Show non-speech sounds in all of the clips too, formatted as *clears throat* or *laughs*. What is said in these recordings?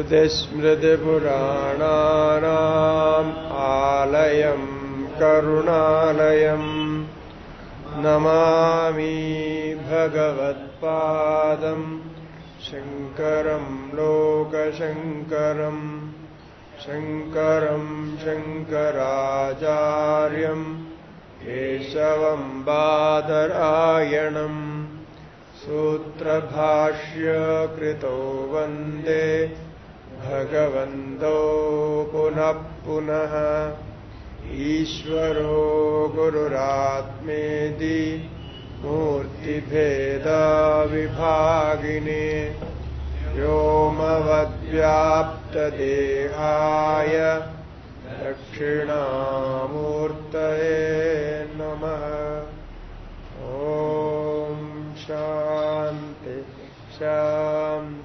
श्रुतिस्मृतिपुराणानाम् आलयम् करुणालयम् नमामि भगवत्पादम् शङ्करम् लोकशङ्करम् शङ्करम् शङ्कराचार्यम् केशवम् बादरायणम् सूत्रभाष्य कृतो वंदे भगवन्तो पुनः पुनः ईश्वरो गुरुरात्मेति मूर्तिभेदविभागिने व्योमवद्व्याप्तदेहाय दक्षिणामूर्तये नमः। ॐ शान्ति शान्ति।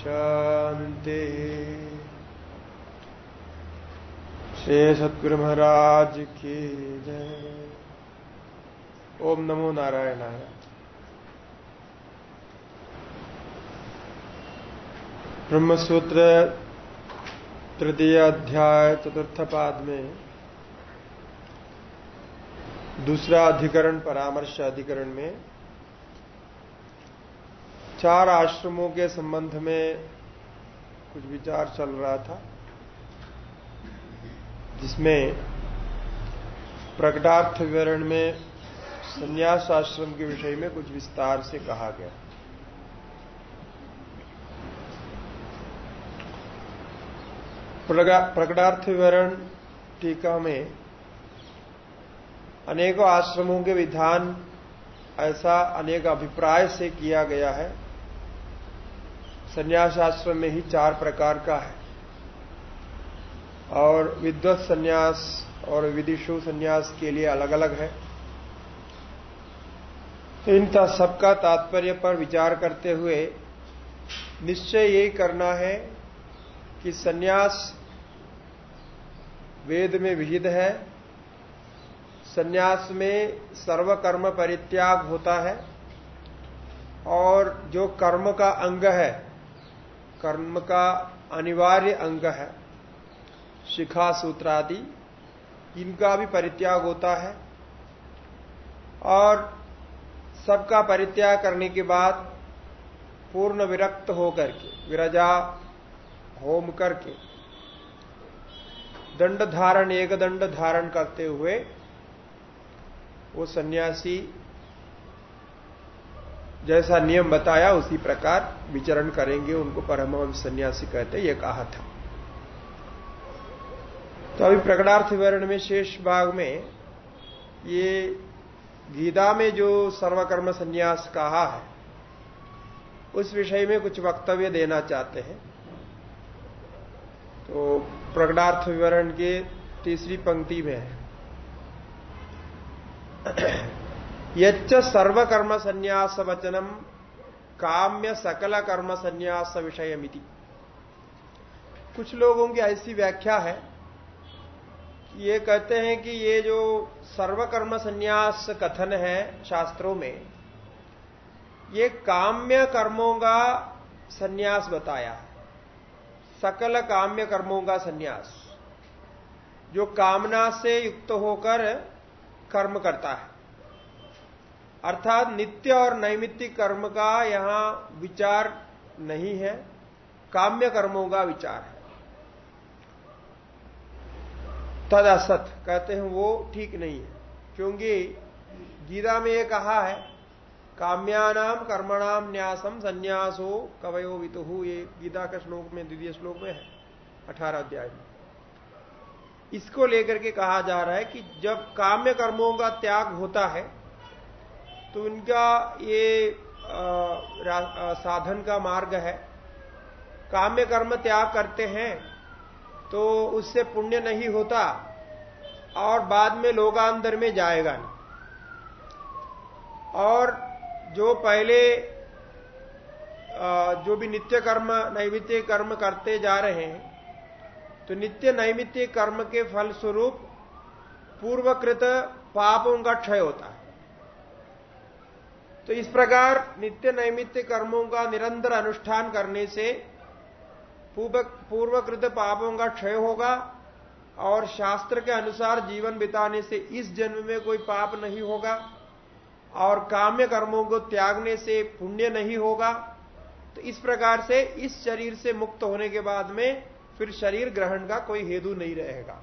शान्ति। श्री सतगुरु महाराज की जय। ओम नमो नारायणाय। ब्रह्मसूत्र तृतीय अध्याय चतुर्थ पाद में दूसरा अधिकरण, परामर्श अधिकरण में चार आश्रमों के संबंध में कुछ विचार चल रहा था, जिसमें प्रकटार्थ विवरण में संन्यास आश्रम के विषय में कुछ विस्तार से कहा गया। प्रकटार्थ विवरण टीका में अनेकों आश्रमों के विधान ऐसा अनेक अभिप्राय से किया गया है संन्यास आश्रम में ही चार प्रकार का है। और विद्वत संन्यास और विदिशु संन्यास के लिए अलग अलग है। तो इन सबका तात्पर्य पर विचार करते हुए निश्चय यही करना है कि संन्यास वेद में विहित है। संन्यास में सर्वकर्म परित्याग होता है और जो कर्म का अंग है कर्म का अनिवार्य अंग है। शिखा सूत्र आदि इनका भी परित्याग होता है। और सबका परित्याग करने के बाद पूर्ण विरक्त होकर के, विरजा, होम करके, दंड धारण, एक दंड धारण करते हुए वो सन्यासी जैसा नियम बताया, उसी प्रकार विचरण करेंगे, उनको परम सन्यासी कहते ये कहा था। तो अभी प्रकटार्थ विवरण में शेष भाग में, ये गीता में जो सर्वकर्म संन्यास कहा है, उस विषय में कुछ वक्तव्य देना चाहते हैं। तो प्रकटार्थ विवरण के तीसरी पंक्ति में है। यच्च सर्वकर्म संन्यास वचनम काम्य सकल कर्म संन्यास विषयमिति कुछ लोगों की ऐसी व्याख्या है ये कहते हैं कि ये जो सर्वकर्म संन्यास कथन है शास्त्रों में, ये काम्य कर्मों का संन्यास बताया। सकल काम्य कर्मों का संन्यास, जो कामना से युक्त होकर कर्म करता है। अर्थात नित्य और नैमित्तिक कर्म का यहाँ विचार नहीं है, काम्य कर्मों का विचार है। तद असत कहते हैं वो ठीक नहीं है, क्योंकि गीता में ये कहा है, काम्यानाम कर्मणाम न्यासम संन्यासो कवयो वितु, ये गीता के श्लोक में, द्वितीय श्लोक में है, अठारह अध्याय में। इसको लेकर के कहा जा रहा है कि जब काम्य कर्मों का त्याग होता है तो उनका ये आ, आ, साधन का मार्ग है। काम्य कर्म त्याग करते हैं तो उससे पुण्य नहीं होता और बाद में लोगांतर में जाएगा नहीं। और जो पहले जो भी नित्य कर्म नैमित्य कर्म करते जा रहे हैं तो नित्य नैमित्य कर्म के फल स्वरूप पूर्वकृत पापों का क्षय होता है। तो इस प्रकार नित्य नैमित्य कर्मों का निरंतर अनुष्ठान करने से पूर्वकृत पापों का क्षय होगा और शास्त्र के अनुसार जीवन बिताने से इस जन्म में कोई पाप नहीं होगा और काम्य कर्मों को त्यागने से पुण्य नहीं होगा। तो इस प्रकार से इस शरीर से मुक्त होने के बाद में फिर शरीर ग्रहण का कोई हेतु नहीं रहेगा।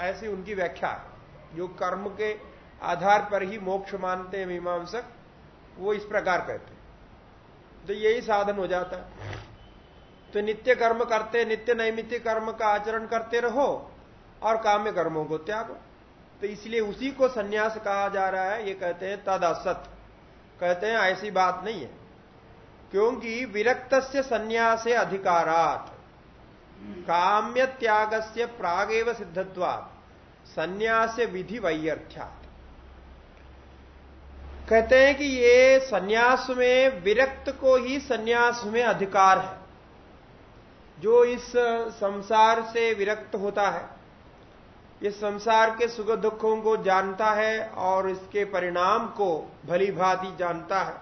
ऐसी उनकी व्याख्या। जो कर्म के आधार पर ही मोक्ष मानते हैं मीमांसक वो इस प्रकार कहते हैं। तो यही साधन हो जाता है। तो नित्य कर्म करते, नित्य नैमित्य कर्म का आचरण करते रहो और काम्य कर्मों को त्यागो। तो इसलिए उसी को सन्यास कहा जा रहा है, ये कहते हैं तद असत कहते हैं ऐसी बात नहीं है। क्योंकि विरक्त से संन्यास अधिकारात। काम्य त्याग से प्रागेव सिद्धत्वा संन्यास विधि वैयर्थ्यात। कहते हैं कि ये सन्यास में, विरक्त को ही सन्यास में अधिकार है। जो इस संसार से विरक्त होता है, ये संसार के सुख दुखों को जानता है और इसके परिणाम को भली भांति जानता है।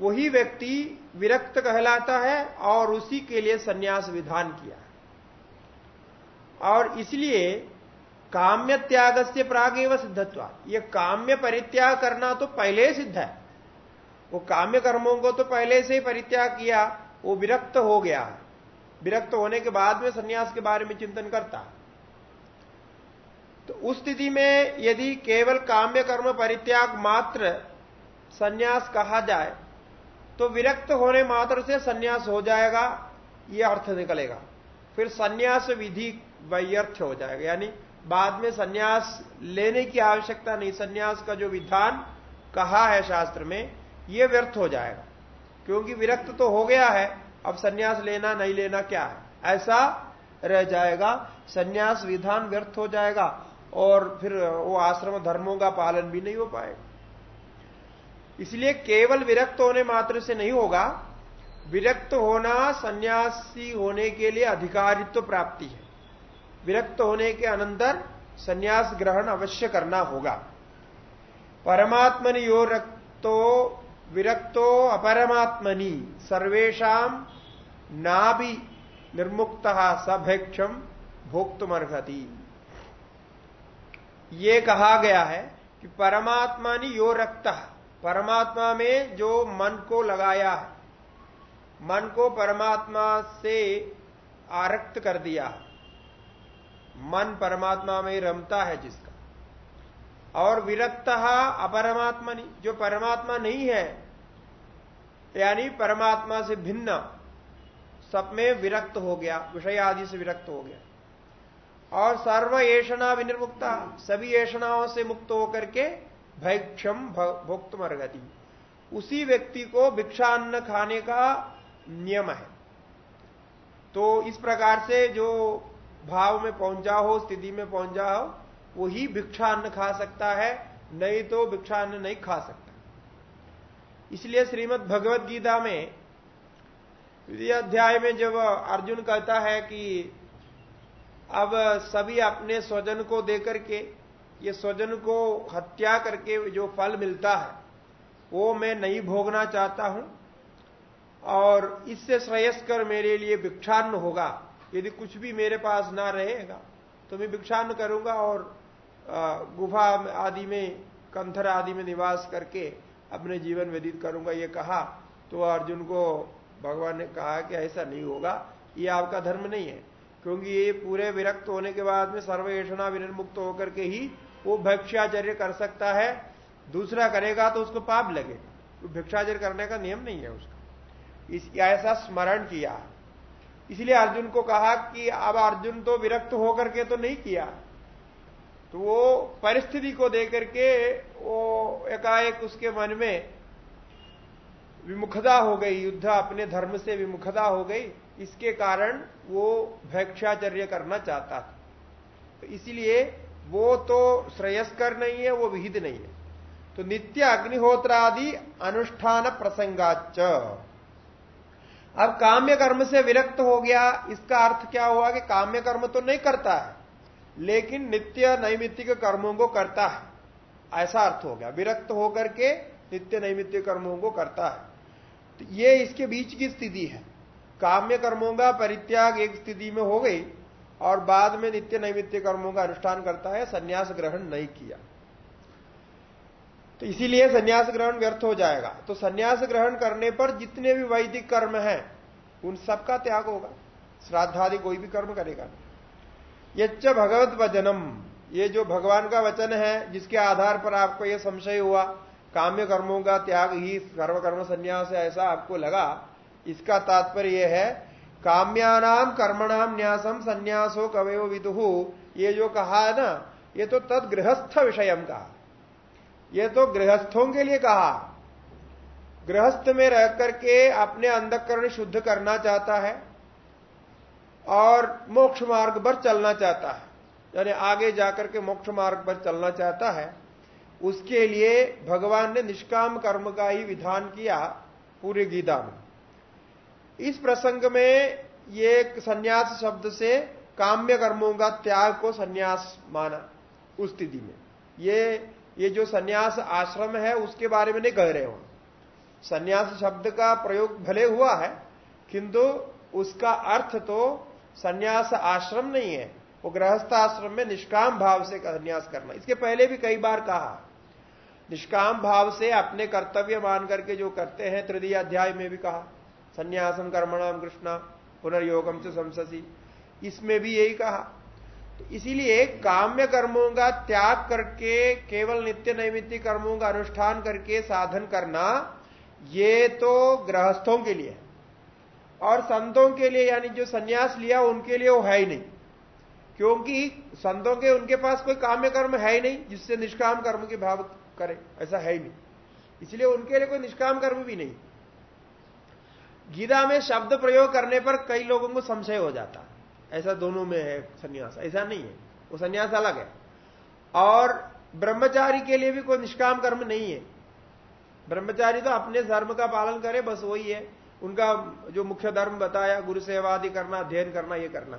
वही व्यक्ति विरक्त कहलाता है और उसी के लिए सन्यास विधान किया और इसलिए काम्य त्याग से प्राग एवं सिद्धत्वा। ये काम्य परित्याग करना तो पहले सिद्ध है। वो काम्य कर्मों को तो पहले से ही परित्याग किया, वो विरक्त हो गया। विरक्त होने के बाद में सन्यास के बारे में चिंतन करता। तो उस स्थिति में यदि केवल काम्य कर्म परित्याग मात्र सन्यास कहा जाए तो विरक्त होने मात्र से सन्यास हो जाएगा यह अर्थ निकलेगा। फिर सन्यास विधि व्यर्थ हो जाएगा, यानी बाद में सन्यास लेने की आवश्यकता नहीं, सन्यास का जो विधान कहा है शास्त्र में यह व्यर्थ हो जाएगा। क्योंकि विरक्त तो हो गया है, अब सन्यास लेना नहीं लेना क्या है? ऐसा रह जाएगा, सन्यास विधान व्यर्थ हो जाएगा, और फिर वो आश्रम धर्मों का पालन भी नहीं हो पाएगा। इसलिए केवल विरक्त होने मात्र से नहीं होगा, विरक्त होना सन्यासी होने के लिए अधिकारित्व प्राप्ति है। विरक्त होने के अनंतर सन्यास ग्रहण अवश्य करना होगा। परमात्मन यो रक्तो, विरक्तो अपरमात्मनि सर्वेशा नाभि निर्मुक्त सभेक्षम भोक्तमर्हति। ये कहा गया है कि परमात्मा ने यो रक्त, परमात्मा में जो मन को लगाया है, मन को परमात्मा से आरक्त कर दिया मन परमात्मा में रमता है जिसका। और विरक्त अपरमात्मा नहीं जो परमात्मा नहीं है, यानी परमात्मा से भिन्न, सब में विरक्त हो गया विषय आदि से विरक्त हो गया। और सर्व ऐषणा विनिर्मुक्ता, सभी ऐषणाओं से मुक्त होकर के भैक्षम भोक्त मरगति उसी व्यक्ति को भिक्षान्न खाने का नियम है। तो इस प्रकार से जो भाव में पहुँचा हो, स्थिति में पहुँचा हो वही भिक्षान्न खा सकता है, नहीं तो भिक्षान्न नहीं खा सकता। इसलिए श्रीमद भगवत गीता में, द्वितीय अध्याय में जब अर्जुन कहता है कि अब सभी अपने स्वजन को देकर के ये स्वजन को हत्या करके जो फल मिलता है, वो मैं नहीं भोगना चाहता हूँ, और इससे श्रेयस्कर मेरे लिए भिक्षान्न होगा। यदि कुछ भी मेरे पास ना रहेगा तो मैं भिक्षान्न करूँगा और गुफा आदि में, कंथर आदि में निवास करके अपने जीवन व्यतीत करूँगा। ये कहा तो अर्जुन को भगवान ने कहा कि ऐसा नहीं होगा, ये आपका धर्म नहीं है, क्योंकि ये पूरे विरक्त होने के बाद में सर्वेषणा विनिर्मुक्त होकर के ही वो भिक्षाचर्य कर सकता है। दूसरा करेगा तो उसको पाप लगे तो भिक्षाचर्य करने का नियम नहीं है उसका। इस, ऐसा स्मरण किया। इसलिए अर्जुन को कहा कि अब अर्जुन तो विरक्त होकर के तो नहीं किया। तो वो परिस्थिति को देकर के वो एकाएक उसके मन में विमुखता हो गई। युद्ध अपने धर्म से विमुखता हो गई। इसके कारण वो भैक्षाचर्य करना चाहता था। तो इसलिए वो तो श्रेयस्कर नहीं है, वो विहित नहीं है। तो नित्य अग्निहोत्रादि अनुष्ठान प्रसंगाच अब काम्य कर्म से विरक्त हो गया, इसका अर्थ क्या हुआ कि काम्य कर्म तो नहीं करता है, लेकिन नित्य नैमित्तिक कर्मों को करता है। ऐसा अर्थ हो गया। विरक्त होकर के नित्य नैमित्तिक कर्मों को करता है। तो ये इसके बीच की स्थिति है। काम्य कर्मों का परित्याग एक स्थिति में हो गई और बाद में नित्य नैमित्य कर्मों का अनुष्ठान करता है, संन्यास ग्रहण नहीं किया। तो इसीलिए सन्यास ग्रहण व्यर्थ हो जाएगा। तो संन्यास ग्रहण करने पर जितने भी वैदिक कर्म हैं, उन सबका त्याग होगा। श्राद्धादि कोई भी कर्म करेगा यच्च भगवत वचनम। ये जो भगवान का वचन है, जिसके आधार पर आपको यह संशय हुआ, काम्य कर्मों का त्याग ही सर्वकर्म संन्यास है, ऐसा आपको लगा, इसका तात्पर्य यह है, काम्यानाम कर्मणाम न्यासम संन्यासो कवयो विदुहु ये जो कहा है ना, ये तो तद गृहस्थ विषय कहा। ये तो गृहस्थों के लिए कहा। गृहस्थ में रह करके अपने अंधकरण शुद्ध करना चाहता है और मोक्ष मार्ग पर चलना चाहता है। यानी आगे जाकर के मोक्ष मार्ग पर चलना चाहता है, उसके लिए भगवान ने निष्काम कर्म का ही विधान किया पूरे गीता में। इस प्रसंग में ये संन्यास शब्द से काम्य कर्मों का त्याग को संन्यास माना उस स्थिति में। ये ये जो सन्यास आश्रम है, उसके बारे में नहीं कह रहे हो। सन्यास शब्द का प्रयोग भले हुआ है, किंतु उसका अर्थ तो सन्यास आश्रम नहीं है। वो गृहस्थ आश्रम में निष्काम भाव से संन्यास करना। इसके पहले भी कई बार कहा। निष्काम भाव से अपने कर्तव्य मान करके जो करते हैं, तृतीय अध्याय में भी कहा। संन्यासम कर्मणाम कृष्णा पुनर्योगम से संससी। इसमें भी यही कहा। इसीलिए काम्य कर्मों का त्याग करके केवल नित्य नैमित्य कर्मों का अनुष्ठान करके साधन करना, ये तो गृहस्थों के लिए और संतों के लिए, यानी जो सन्यास लिया, उनके लिए वो है ही नहीं। क्योंकि संतों के, उनके पास कोई काम्य कर्म है ही नहीं, जिससे निष्काम कर्म के भाव करे, ऐसा है ही नहीं। इसलिए उनके लिए कोई निष्काम कर्म भी नहीं। गीता में शब्द प्रयोग करने पर कई लोगों को संशय हो जाता। है ऐसा दोनों में है सन्यास ऐसा नहीं है। वो सन्यास अलग है। और ब्रह्मचारी के लिए भी कोई निष्काम कर्म नहीं है। ब्रह्मचारी तो अपने धर्म का पालन करे बस वही है। उनका जो मुख्य धर्म बताया गुरु सेवा आदि करना अध्ययन करना ये करना।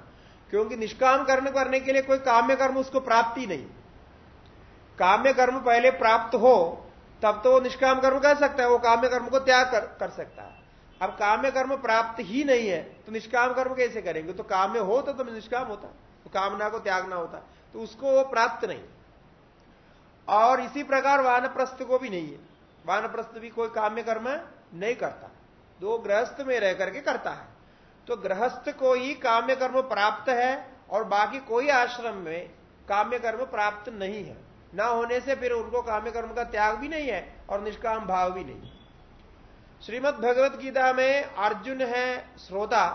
क्योंकि निष्काम कर्म करने के लिए कोई काम्य कर्म उसको प्राप्ति नहीं। काम्य कर्म पहले प्राप्त हो तब तो वो निष्काम कर्म कर सकता है वो काम्य कर्म को त्याग कर, कर सकता है। अब काम्य कर्म प्राप्त ही नहीं है तो निष्काम कर्म कैसे करेंगे? तो काम्य हो तो, तो निष्काम होता तो कामना को त्यागना होता तो उसको वो प्राप्त नहीं और इसी प्रकार वानप्रस्थ को भी नहीं है। वानप्रस्थ भी कोई काम्य कर्म नहीं करता। दो गृहस्थ में रह करके करता है। तो गृहस्थ को ही काम्य कर्म प्राप्त है और बाकी कोई आश्रम में काम्य कर्म प्राप्त नहीं है। ना होने से फिर उनको काम्य कर्म का त्याग भी नहीं है और निष्काम भाव भी नहीं है। श्रीमद भगवत गीता में अर्जुन है श्रोता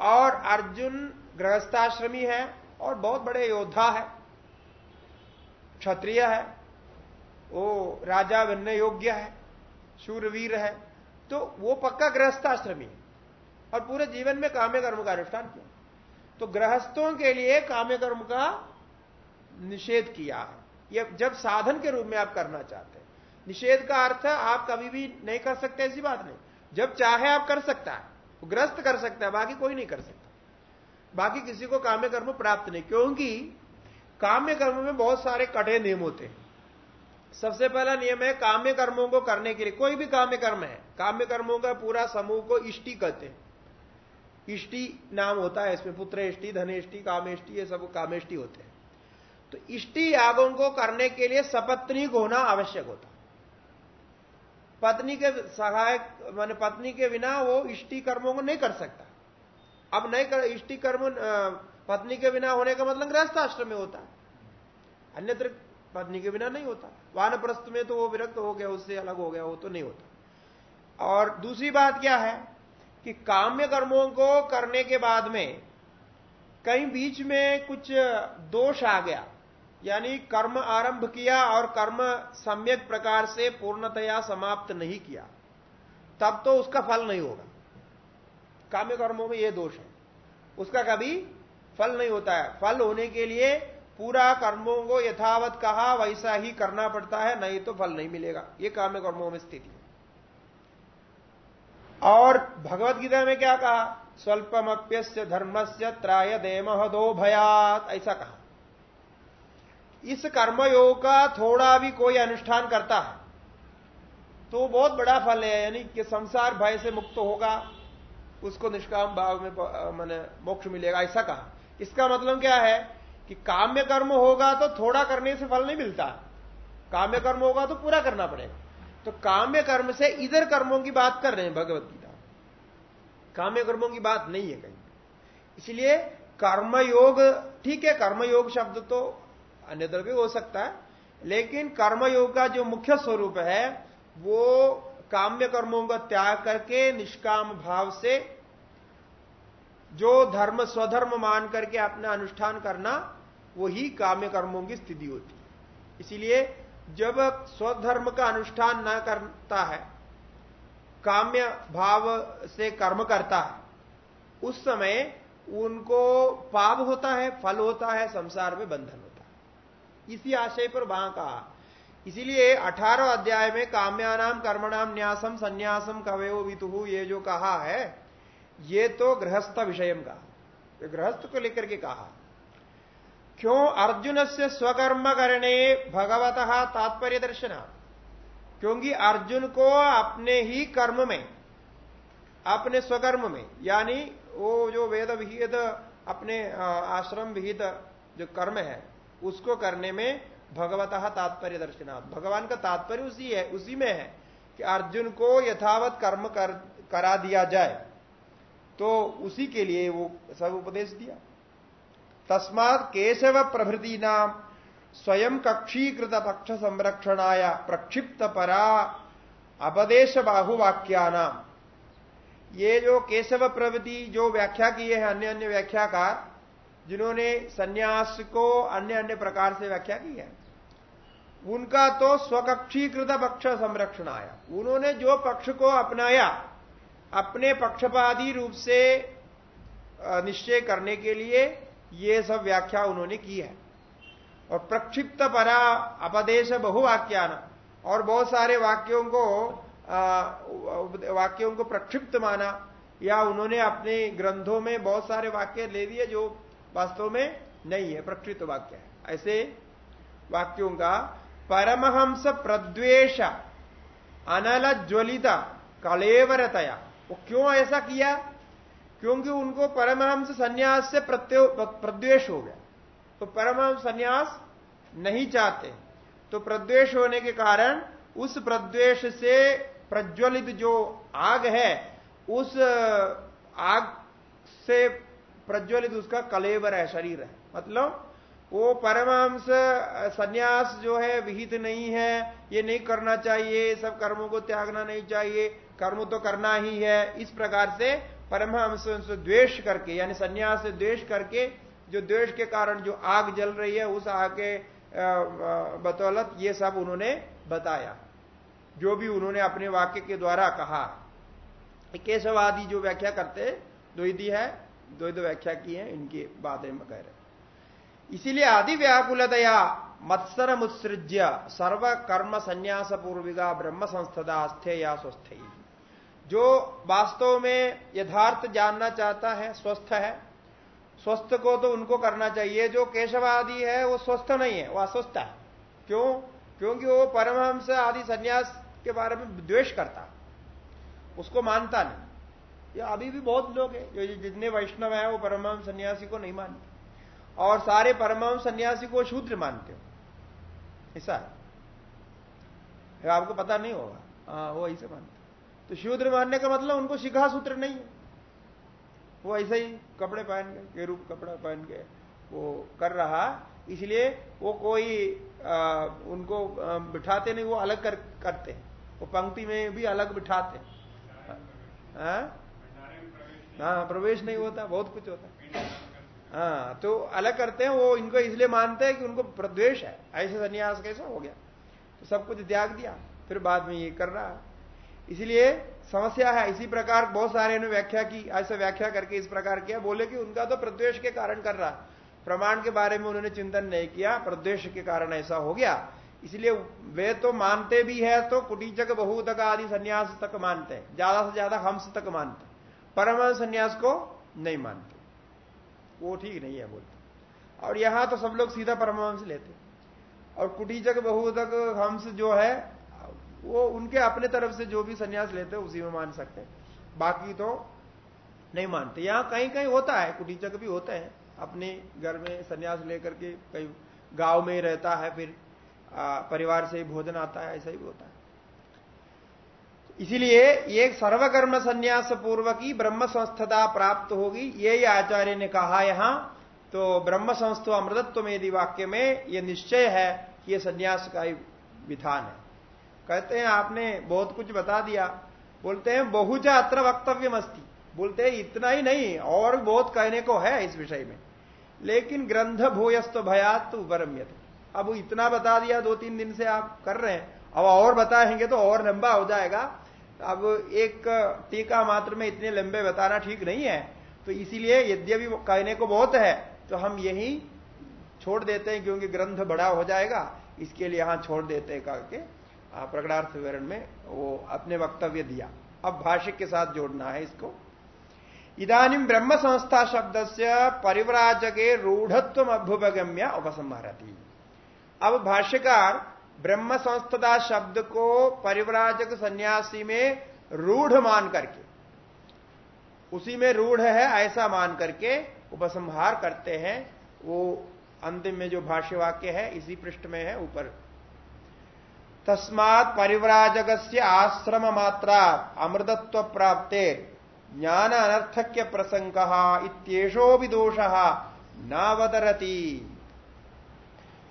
और अर्जुन गृहस्थाश्रमी है और बहुत बड़े योद्धा है, क्षत्रिय है, वो राजा बनने योग्य है, शूरवीर है तो वो पक्का गृहस्थाश्रमी है और पूरे जीवन में काम्य कर्म का अनुष्ठान किया। तो गृहस्थों के लिए काम्य कर्म का निषेध किया है। ये जब साधन के रूप में आप करना चाहते हैं निषेध का अर्थ आप कभी भी नहीं कर सकते ऐसी बात नहीं। जब चाहे आप कर सकता है ग्रस्त कर सकता है, बाकी कोई नहीं कर सकता। बाकी किसी को काम्य कर्म प्राप्त नहीं, क्योंकि काम्य कर्म में बहुत सारे कटे नियम होते हैं। सबसे पहला नियम है काम्य कर्मों को करने के लिए। कोई भी काम्य कर्म है काम्य कर्मों का पूरा समूह को इष्टि कहते हैं। इष्टि नाम होता है इसमें, पुत्र इष्टि धनेष्टि कामेष्टि ये सब कामेष्टि होते हैं। तो इष्टि यागों को करने के लिए सपत्नी होना आवश्यक होता पत्नी के सहायक, माने पत्नी के बिना वो इष्टि कर्मों को नहीं कर सकता। अब नहीं कर, इष्टि कर्म पत्नी के बिना होने का मतलब गृहस्थ आश्रम में होता है। अन्यत्र पत्नी के बिना नहीं होता। वानप्रस्थ में तो वो विरक्त हो गया, उससे अलग हो गया, वो तो नहीं होता। और दूसरी बात क्या है कि काम्य कर्मों को करने के बाद में कहीं बीच में कुछ दोष आ गया यानी कर्म आरंभ किया और कर्म सम्यक प्रकार से पूर्णतया समाप्त नहीं किया, तब तो उसका फल नहीं होगा। काम्य कर्मों में यह दोष है। उसका कभी फल नहीं होता है। फल होने के लिए पूरा कर्मों को यथावत कहा, वैसा ही करना पड़ता है, नहीं तो फल नहीं मिलेगा। ये काम्य कर्मों में स्थिति है। और भगवत गीता में क्या कहा? स्वल्पमप्य धर्म से त्राय देमह दो भयात, ऐसा कहा। इस कर्मयोग का थोड़ा भी कोई अनुष्ठान करता है तो बहुत बड़ा फल है, यानी कि संसार भय से मुक्त होगा, उसको निष्काम भाव में मैंने मोक्ष मिलेगा, ऐसा कहा। इसका मतलब क्या है कि काम्य कर्म होगा तो थोड़ा करने से फल नहीं मिलता, काम्य कर्म होगा तो पूरा करना पड़ेगा। तो काम्य कर्म से इधर कर्मों की बात कर रहे हैं भगवत गीता। काम्य कर्मों की बात नहीं है कहीं। इसलिए कर्मयोग, ठीक है, कर्मयोग शब्द तो अन्यत्र भी हो सकता है, लेकिन कर्मयोग का जो मुख्य स्वरूप है, वो काम्य कर्मों का त्याग करके, निष्काम भाव से जो धर्म, स्वधर्म मान करके अपना अनुष्ठान करना, वही काम्य कर्मों की स्थिति होती है। इसीलिए जब स्वधर्म का अनुष्ठान न करता है, काम्य भाव से कर्म करता है, उस समय उनको पाप होता है, फल होता है, संसार में बंधन होता है। इसी आशय पर वहाँ कहा। इसीलिए अठारह अध्याय में काम्यानाम, कर्मणाम, न्यासम, संन्यासम, कवयो, वितु, ये जो कहा है, ये तो गृहस्थ विषय का गृहस्थ को लेकर के कहा। क्यों? अर्जुन से स्वकर्म करने भगवत तात्पर्य दर्शन। क्योंकि अर्जुन को अपने ही कर्म में, अपने स्वकर्म में, यानी वो जो वेद विहित, अपने आश्रम विहित जो कर्म है उसको करने में भगवत तात्पर्य दर्शनाथ भगवान का तात्पर्य उसी है उसी में है कि अर्जुन को यथावत कर्म कर, करा दिया जाए। तो उसी के लिए वो सब उपदेश दिया। तस्मात केशव प्रभृति नाम स्वयं कक्षीकृत पक्ष संरक्षणाय प्रक्षिप्त परा अपदेश बाहुवाक्यानाम। ये जो केशव प्रवृति जो व्याख्या किए हैं अन्य अन्य व्याख्याकार जिन्होंने सन्यास को अन्य अन्य प्रकार से व्याख्या की है। उनका तो स्वकक्षीकृत पक्ष संरक्षण आया। उन्होंने जो पक्ष को अपनाया, अपने पक्षपाती रूप से निश्चय करने के लिए ये सब व्याख्या उन्होंने की है। और प्रक्षिप्त परा अपदेश बहुवाक्यान, और बहुत सारे वाक्यों को वाक्यों को प्रक्षिप्त माना, या उन्होंने अपने ग्रंथों में बहुत सारे वाक्य ले लिए जो वास्तव में नहीं है, प्रकृत वाक्य है। ऐसे वाक्यों का परमहंस प्रद्वेश अनल ज्वलिता कलेवरतया, वो क्यों ऐसा किया? क्योंकि उनको परमहंस संन्यास से प्रद्वेश हो गया। तो परमहंस संन्यास नहीं चाहते। तो प्रद्वेश होने के कारण उस प्रद्वेश से प्रज्वलित जो आग है, उस आग से प्रज्वलित उसका कलेवर है, शरीर है। मतलब वो परमहंस सन्यास जो है, विहित नहीं है, ये नहीं करना चाहिए, सब कर्मों को त्यागना नहीं चाहिए, कर्म तो करना ही है। इस प्रकार से परमहंस से द्वेष करके, यानी सन्यास से द्वेष करके, जो द्वेष के कारण जो आग जल रही है, उस आग के बतौलत ये सब उन्होंने बताया। जो भी उन्होंने अपने वाक्य के द्वारा कहा। केशवादी जो व्याख्या करते द्वैदी है द्वैध व्याख्या की है, इनकी बातें कह रहे इसीलिए आदि व्याकुलतया मत्सर मुत्सृज्य सर्व कर्म संन्यास पूर्विका ब्रह्म संस्थता अस्थे या स्वस्थ। जो वास्तव में यथार्थ जानना चाहता है, स्वस्थ है, स्वस्थ को तो उनको करना चाहिए। जो केशवादी है, वो स्वस्थ नहीं है, वो अस्वस्थ है। क्यों? क्योंकि वो परमहंस आदि संन्यास के बारे में द्वेष करता। उसको मानता नहीं। ये अभी भी बहुत लोग हैं जो जितने वैष्णव हैं वो परमहंस सन्यासी को नहीं मानते। और सारे परमहंस सन्यासी को शूद्र मानते हो। ऐसा है? आपको पता नहीं होगा। हाँ वो ऐसे मानते तो शूद्र मानने का मतलब उनको शिखा सूत्र नहीं है। वो ऐसे ही कपड़े पहन गए के गेरूप कपड़ा पहन के वो कर रहा इसलिए वो कोई आ, उनको बिठाते नहीं वो अलग कर, करते हैं। वो पंक्ति में भी अलग बिठाते हैं? हाँ? प्रवेश नहीं होता, बहुत कुछ होता हाँ। तो अलग करते हैं, वो इनको इसलिए मानते हैं कि उनको प्रद्वेश है। ऐसे संन्यास कैसा हो गया? तो सब कुछ त्याग दिया, फिर बाद में ये कर रहा है। इसलिए समस्या है, इसी प्रकार बहुत सारे ने व्याख्या की, ऐसे व्याख्या करके इस प्रकार किया, बोले कि उनका तो प्रद्वेश के कारण कर रहा प्रमाण के बारे में उन्होंने चिंतन नहीं किया, प्रद्वेश के कारण ऐसा हो गया। इसलिए वे तो मानते भी है तो कुटीचक बहुतक आदि संन्यास तक मानते हैं, ज़्यादा से ज़्यादा हंस तक मानते परम संन्यास को नहीं मानते। वो ठीक नहीं है बोलते। और यहाँ तो सब लोग सीधा परमहंस लेते। और कुटीचक बहुतक हंस जो है, वो उनके अपने तरफ़ से जो भी संन्यास लेते हैं, उसी में मान सकते हैं। बाकी तो नहीं मानते। यहाँ कहीं कहीं होता है, कुटीचक भी होते हैं। अपने घर में संन्यास लेकर के कई गाँव में रहता है, फिर परिवार से भोजन आता है, ऐसा ही होता है। इसीलिए एक सर्वकर्म संन्यास पूर्वक ही ब्रह्म संस्थता प्राप्त होगी। यही आचार्य ने कहा यहाँ तो ब्रह्म संस्थो अमृतत्व में वाक्य में यह निश्चय है कि यह संन्यास का ही विधान है। कहते हैं, आपने बहुत कुछ बता दिया। बोलते हैं, बहुजा अत्र वक्तव्य मस्ती बोलते हैं, इतना ही नहीं, और बहुत कहने को है इस विषय में। लेकिन ग्रंथ भूयस्त भयात उपरम्य अब इतना बता दिया, दो तीन दिन से आप कर रहे हैं। अब और बताएँगे तो और लंबा हो जाएगा। अब एक टीका मात्र में इतने लंबे बताना ठीक नहीं है तो इसीलिए यद्यपि कहने को बहुत है तो हम यही छोड़ देते हैं क्योंकि ग्रंथ बड़ा हो जाएगा, इसके लिए यहाँ छोड़ देते हैं करके प्रकटार्थ विवरण में वो अपने वक्तव्य दिया। अब भाष्य के साथ जोड़ना है इसको। इधानी ब्रह्म संस्था शब्द से परिव्राजके रूढ़त्व अभ्युपगम्य उपसंहारती। अब भाष्यकार ब्रह्म संस्थता शब्द को परिवराजक सन्यासी में रूढ़ मान करके, उसी में रूढ़ है ऐसा मान करके उपसंहार करते हैं। वो अंतिम में जो भाष्य वाक्य है, इसी पृष्ठ में है ऊपर। तस्मात परिवराजक आश्रम मात्रा अमृतत्व प्राप्ते ज्ञान अनर्थक्य प्रसंग इत्येषो भी दोष नावदरती।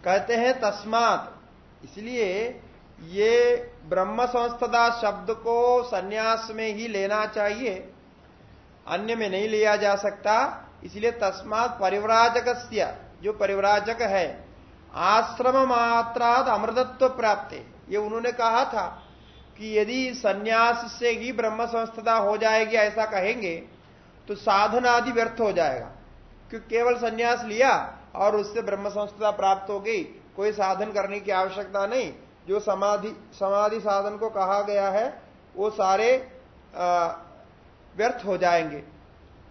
कहते हैं तस्मात इसलिए ये ब्रह्म संस्थता शब्द को सन्यास में ही लेना चाहिए, अन्य में नहीं लिया जा सकता। इसलिए तस्मात परिवराजक जो परिवराजक है, आश्रम मात्रात अमृतत्व प्राप्त ये उन्होंने कहा था कि यदि सन्यास से ही ब्रह्म संस्थता हो जाएगी, ऐसा कहेंगे तो साधन आदि व्यर्थ हो जाएगा। क्योंकि केवल सन्यास लिया और उससे ब्रह्म संस्थता प्राप्त हो गई। कोई साधन करने की आवश्यकता नहीं। जो समाधि समाधि साधन को कहा गया है, वो सारे व्यर्थ हो जाएँगे।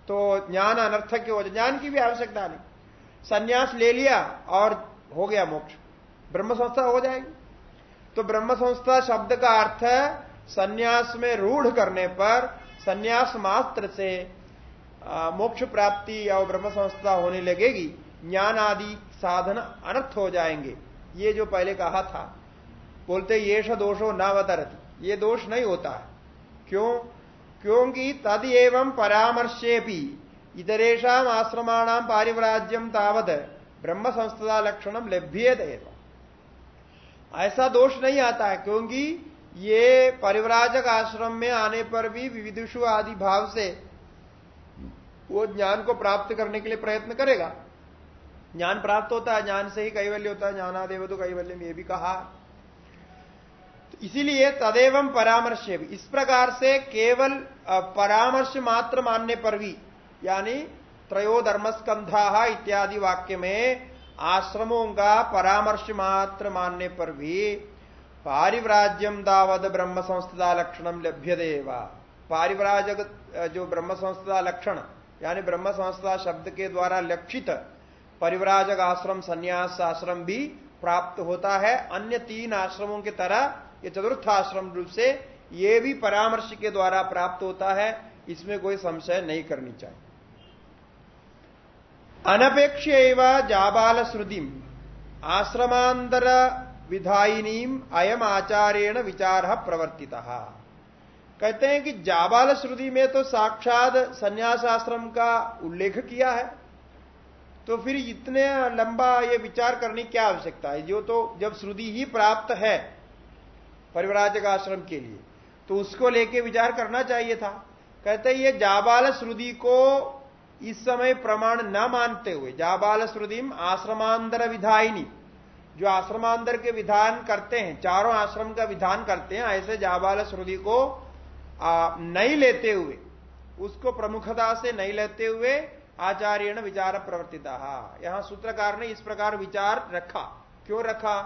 तो ज्ञान अनर्थक हो ज्ञान की भी आवश्यकता नहीं। सन्यास ले लिया और हो गया मोक्ष। ब्रह्म संस्था हो जाएगी। तो ब्रह्म संस्था शब्द का अर्थ है, संन्यास में रूढ़ करने पर संन्यास मात्र से मोक्ष प्राप्ति या ब्रह्म संस्था होने लगेगी। ज्ञान आदि साधन अनर्थ हो जाएँगे। ये जो पहले कहा था, बोलते ये दोषो नावतरती ये दोष नहीं होता है। क्यों? क्योंकि तद एवं परामर्शे भी इतरेशा आश्रमाणाम पारिवराज्यम तावत ब्रह्म संस्था लक्षणम लभ्य ऐसा दोष नहीं आता है, क्योंकि ये परिवराजक आश्रम में आने पर भी विविधुषु आदि भाव से वो ज्ञान को प्राप्त करने के लिए प्रयत्न करेगा। ज्ञान प्राप्त होता है, ज्ञान से ही कैवल्य होता है ज्ञानादेव तो कैवल्य में ये भी कहा। तो इसीलिए तदेवम परामर्श इस प्रकार से केवल परामर्श मात्र मानने पर भी, यानी त्रयो धर्मस्कंधा इत्यादि वाक्य में आश्रमों का परामर्श मात्र मानने पर भी पारिव्राज्यम दावद ब्रह्म संस्था लक्षणम लभ्य देवा पारिव्राजक जो ब्रह्म संस्था लक्षण, यानी ब्रह्म संस्था शब्द के द्वारा लक्षित परिव्राजक आश्रम संन्यास आश्रम भी प्राप्त होता है। अन्य तीन आश्रमों की तरह, ये चतुर्थ आश्रम रूप से ये भी परामर्श के द्वारा प्राप्त होता है। इसमें कोई संशय नहीं करनी चाहिए। अनपेक्ष जाबाल श्रुति आश्रमांतर विधायिनीम अयम आचार्यण विचार प्रवर्तिता। कहते हैं कि जाबाल श्रुति में तो साक्षात संन्यास आश्रम का उल्लेख किया है। तो फिर इतने लंबा ये विचार करने की क्या आवश्यकता है? जो तो जब श्रुति ही प्राप्त है परिवराजक आश्रम के लिए तो उसको लेके विचार करना चाहिए था। कहते ये जाबाल श्रुति को इस समय प्रमाण न मानते हुए, जाबाल श्रुतिम आश्रमांतर विधायिनी, जो आश्रमांतर के विधान करते हैं, चारों आश्रम का विधान करते हैं, ऐसे जाबाल श्रुति को नहीं लेते हुए, उसको प्रमुखता से नहीं लेते हुए आचार्य विचार प्रवर्तिता। यहाँ सूत्रकार ने इस प्रकार विचार रखा। क्यों रखा?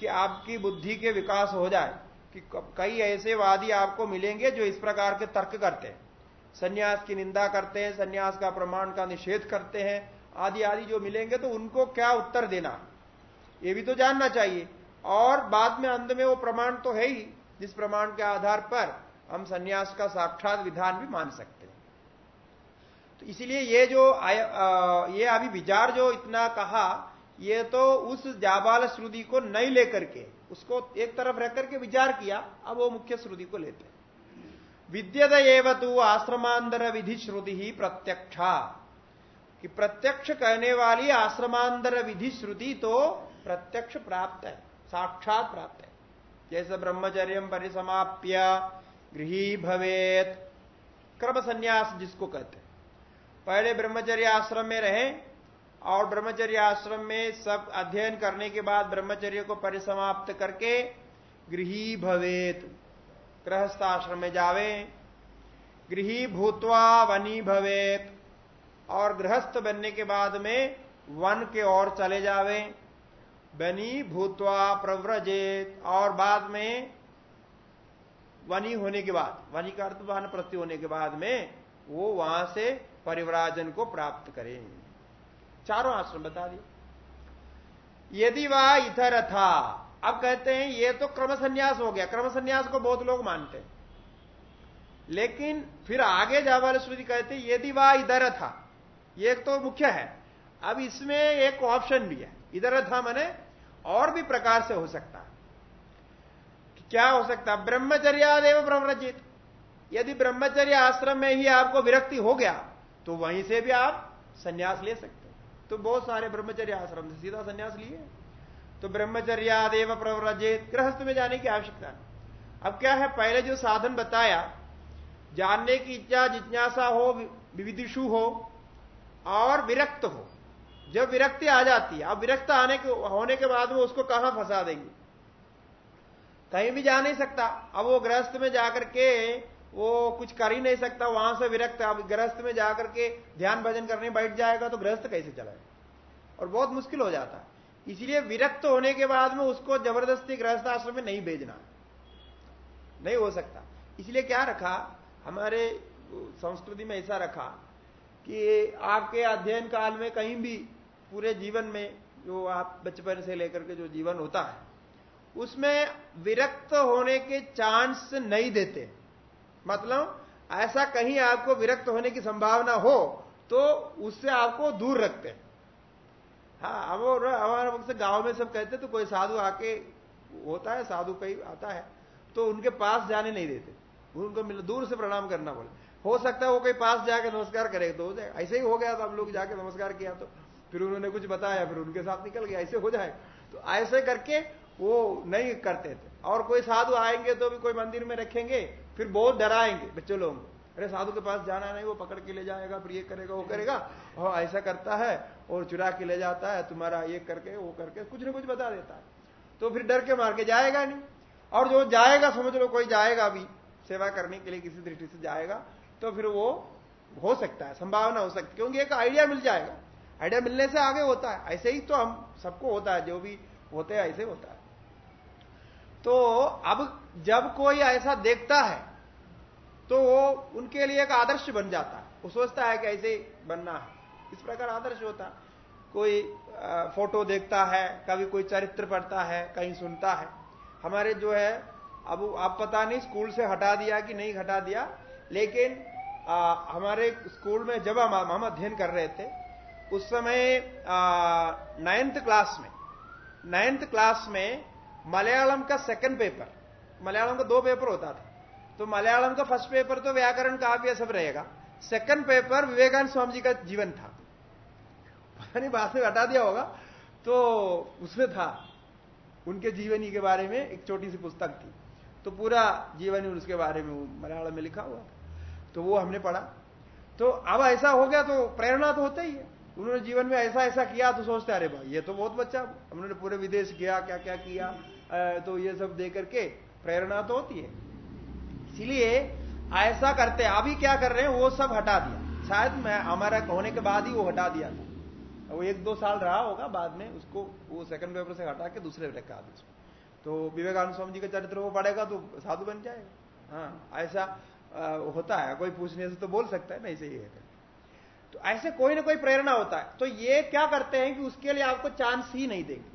कि आपकी बुद्धि के विकास हो जाए, कि कई ऐसे वादी आपको मिलेंगे जो इस प्रकार के तर्क करते हैं। संन्यास की निंदा करते हैं, संन्यास का प्रमाण का निषेध करते हैं, आदि आदि जो मिलेंगे तो उनको क्या उत्तर देना? ये भी तो जानना चाहिए। और बाद में अंत में वो प्रमाण तो है ही, जिस प्रमाण के आधार पर हम संन्यास का साक्षात विधान भी मान सकते हैं। तो इसलिए ये जो आ, ये अभी विचार जो इतना कहा ये तो उस जाबाल श्रुति को नहीं लेकर के उसको एक तरफ़ रख करके विचार किया अब वो मुख्य श्रुति को लेते विद्यत एवं तो आश्रमांतर विधि श्रुति ही प्रत्यक्षा। कि प्रत्यक्ष कहने वाली आश्रमांतर विधि श्रुति तो प्रत्यक्ष प्राप्त है साक्षात प्राप्त है। जैसे ब्रह्मचर्य परिसमाप्य गृही भवेत क्रम संन्यास जिसको कहते हैं। पहले ब्रह्मचर्य आश्रम में रहे और ब्रह्मचर्य आश्रम में सब अध्ययन करने के बाद ब्रह्मचर्य को परिसमाप्त करके गृही भवेत गृहस्थ आश्रम में जावे। गृही भूतवा वनी भवेत और गृहस्थ बनने के बाद में वन के ओर चले जावे। बनी भूतवा प्रव्रजेत और बाद में वनी होने के बाद, वनी का अर्थ वन प्रति होने के बाद में वो वहाँ से परिवराजन को प्राप्त करें। चारों आश्रम बता दिए। यदि वह इधर था, अब कहते हैं, ये तो क्रम संन्यास हो गया। क्रम संन्यास को बहुत लोग मानते हैं। लेकिन फिर आगे जावाल श्रुति कहते हैं, यदि वह इधर था, ये तो मुख्य है। अब इसमें एक ऑप्शन भी है। इधर था मैंने और भी प्रकार से हो सकता है। क्या हो सकता ब्रह्मचर्यादेव ब्रह्मचित यदि ब्रह्मचर्य आश्रम में ही आपको विरक्ति हो गया तो वहीं से भी आप संन्यास ले सकते तो बहुत सारे ब्रह्मचर्य आश्रम से सीधा संन्यास लिए। तो ब्रह्मचर्यादेव प्रव्रजित गृहस्थ में जाने की आवश्यकता है अब क्या है, पहले जो साधन बताया, जानने की इच्छा, जिज्ञासा हो विविधिशु हो, और विरक्त हो। जब विरक्ति आ जाती है, अब विरक्त आने के, होने के बाद वो उसको कहाँ फंसा देंगे? कहीं भी जा नहीं सकता। अब वो गृहस्थ में जाकर के वो कुछ कर ही नहीं सकता, वहाँ से विरक्त अब गृहस्थ में जाकर के ध्यान भजन करने बैठ जाएगा तो गृहस्थ कैसे चलाएगा और बहुत मुश्किल हो जाता है। इसलिए विरक्त होने के बाद में उसको ज़बरदस्ती गृहस्थ आश्रम में नहीं भेजना। नहीं हो सकता। इसलिए क्या रखा? हमारे संस्कृति में ऐसा रखा कि आपके अध्ययन काल में कहीं भी पूरे जीवन में जो आप बचपन से लेकर के जो जीवन होता है, उसमें विरक्त होने के चांस नहीं देते। मतलब ऐसा कहीं आपको विरक्त होने की संभावना हो तो उससे आपको दूर रखते हैं। हाँ अब हमारे वक्त गाँव में सब कहते तो कोई साधु आके होता है, साधु कहीं आता है? तो उनके पास जाने नहीं देते। उनको मिल, दूर से प्रणाम करना बोले हो सकता है वो कहीं पास जाके नमस्कार करे तो हो जाए। ऐसे ही हो गया था, हम लोग जाके नमस्कार किया तो। फिर उन्होंने कुछ बताया, फिर उनके साथ निकल गया, ऐसे हो जाए। तो ऐसे करके वो नहीं करते थे। और कोई साधु आएँगे तो भी कोई मंदिर में रखेंगे फिर बहुत डराएँगे बच्चों लोग अरे, साधु के पास जाना नहीं, वो पकड़ के ले जाएगा, फिर ये करेगा, वो करेगा। और ऐसा करता है और चुरा के ले जाता है, तुम्हारा ये करके, वो करके, कुछ ना कुछ बता देता है। तो फिर डर के मार के जाएगा नहीं। और जो जाएगा, समझ लो, कोई जाएगा अभी सेवा करने के लिए किसी दृष्टि से जाएगा तो फिर वो हो सकता है, संभावना हो सकती है, क्योंकि एक आइडिया मिल जाएगा। आइडिया मिलने से आगे होता है, ऐसे ही तो हम, सबको होता है, जो भी होते हैं, ऐसे होता है। तो अब जब कोई ऐसा देखता है तो वो उनके लिए एक आदर्श बन जाता है। वो सोचता है कि ऐसे बनना है। इस प्रकार आदर्श होता है। कोई फ़ोटो देखता है कभी कोई चरित्र पढ़ता है कहीं सुनता है। हमारे जो है अब आप पता नहीं स्कूल से हटा दिया कि नहीं हटा दिया लेकिन आ, हमारे स्कूल में जब हम हम अध्ययन कर रहे थे उस समय नाइन्थ क्लास में नाइन्थ क्लास में मलयालम का सेकंड पेपर मलयालम का दो पेपर होता था। तो मलयालम का फ़र्स्ट पेपर तो व्याकरण, काव्य सब रहेगा। सेकंड पेपर विवेकानंद स्वामी जी का जीवन था। पता नहीं, बात में हटा दिया होगा। तो उसमें था, उनके जीवनी के बारे में एक छोटी सी पुस्तक थी। तो पूरा जीवनी उसके बारे में मलयालम में लिखा हुआ तो वो हमने पढ़ा। तो अब ऐसा हो गया तो प्रेरणा तो होता ही है। उन्होंने जीवन में ऐसा ऐसा किया तो सोचते, अरे भाई, ये तो बहुत बच्चा उन्होंने पूरे विदेश गया क्या क्या किया तो ये सब दे करके प्रेरणा तो होती है। इसलिए ऐसा करते, अभी क्या कर रहे हैं, वो सब हटा दिया। शायद मैं हमारा होने के बाद ही वो हटा दिया था। वो एक दो साल रहा होगा, बाद में उसको वो सेकंड पेपर से हटा के दूसरे रखा उसको। तो विवेकानंद स्वामी जी का चरित्र वो पढ़ेगा तो साधु बन जाएगा। हाँ ऐसा होता है। कोई पूछने से तो बोल सकता है, नहीं सही है। तो ऐसे कोई ना कोई प्रेरणा होता है। तो ये क्या करते हैं कि उसके लिए आपको चांस ही नहीं देंगे।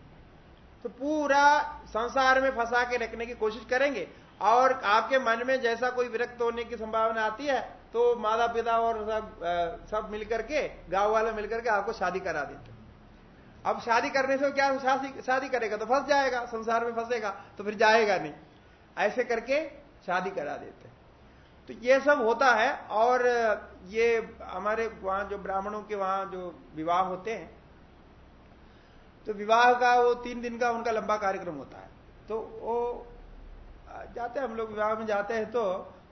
तो पूरा संसार में फंसा के रखने की कोशिश करेंगे। और आपके मन में जैसा कोई विरक्त होने की संभावना आती है तो माता पिता और सब सब मिलकर के, गाँव वाले मिलकर के आपको शादी करा देते अब शादी करने से क्या शादी शादी करेगा तो फंस जाएगा, संसार में फंसेगा तो फिर जाएगा नहीं। ऐसे करके शादी करा देते तो ये सब होता है, और ये हमारे वहाँ जो ब्राह्मणों के वहाँ जो विवाह होते हैं तो विवाह का वो तीन दिन का उनका लंबा कार्यक्रम होता है। तो वो जाते हैं हम लोग विवाह में जाते हैं तो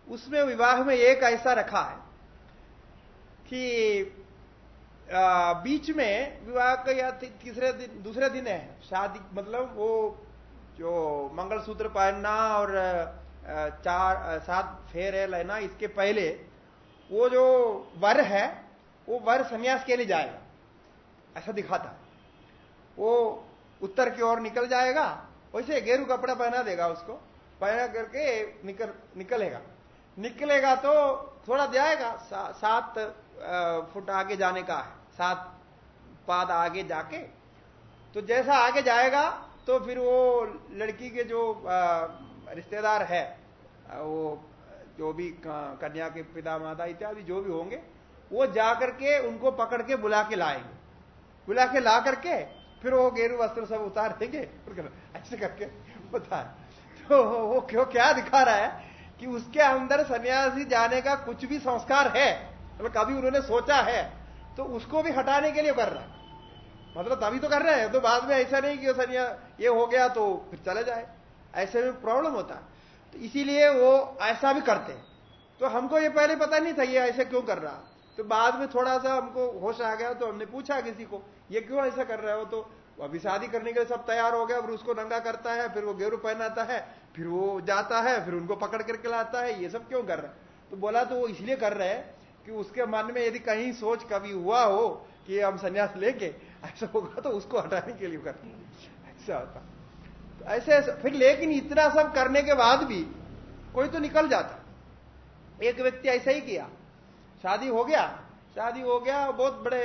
उसमें विवाह में एक ऐसा रखा है कि आ, बीच में विवाह का या तीसरे दिन दूसरे दिन है। शादी मतलब वो जो मंगलसूत्र पहनना और चार सात फेर लेना इसके पहले वो जो वर है वो वर संन्यास के लिए जाएगा। ऐसा दिखाता है। वो उत्तर की ओर निकल जाएगा वैसे गेरू कपड़ा पहना देगा उसको पहना करके निकल निकलेगा। निकलेगा तो थोड़ा जाएगा सा, सात फुट आगे जाने का है सात पाद आगे जाके। तो जैसा आगे जाएगा तो फिर वो लड़की के जो रिश्तेदार है वो जो भी कन्या के पिता माता इत्यादि जो भी होंगे वो जाकर के उनको पकड़ के बुला के लाएँगे। बुला के ला करके फिर वो गेरू वस्त्र सब उतार देंगे ऐसे करके होता तो वो क्यों, क्या दिखा रहा है कि उसके अंदर सन्यासी जाने का कुछ भी संस्कार है मतलब कभी उन्होंने सोचा है तो उसको भी हटाने के लिए कर रहा है। मतलब तभी तो कर रहे हैं तो बाद में ऐसा नहीं कि सन्या, ये हो गया तो फिर चले जाए। ऐसे में प्रॉब्लम होता। है तो इसीलिए वो ऐसा भी करते हैं। तो हमको ये पहले पता नहीं था ये ऐसे क्यों कर रहा। तो बाद में थोड़ा सा हमको होश आ गया तो हमने पूछा किसी को, ये क्यों ऐसा कर रहे हो? तो अभी शादी करने के लिए सब तैयार हो गया, फिर उसको नंगा करता है, फिर वो गेरू पहनाता है, फिर वो जाता है, फिर उनको पकड़ करके लाता है, ये सब क्यों कर रहा है? तो बोला तो वो इसलिए कर रहे हैं कि उसके मन में यदि कहीं सोच कभी हुआ हो कि हम संन्यास लेके ऐसा होगा तो उसको हटाने के लिए करते ऐसा होता। तो ऐसे, फिर लेकिन इतना सब करने के बाद भी कोई तो निकल जाता। एक व्यक्ति ऐसा ही किया। शादी हो गया शादी हो गया बहुत बड़े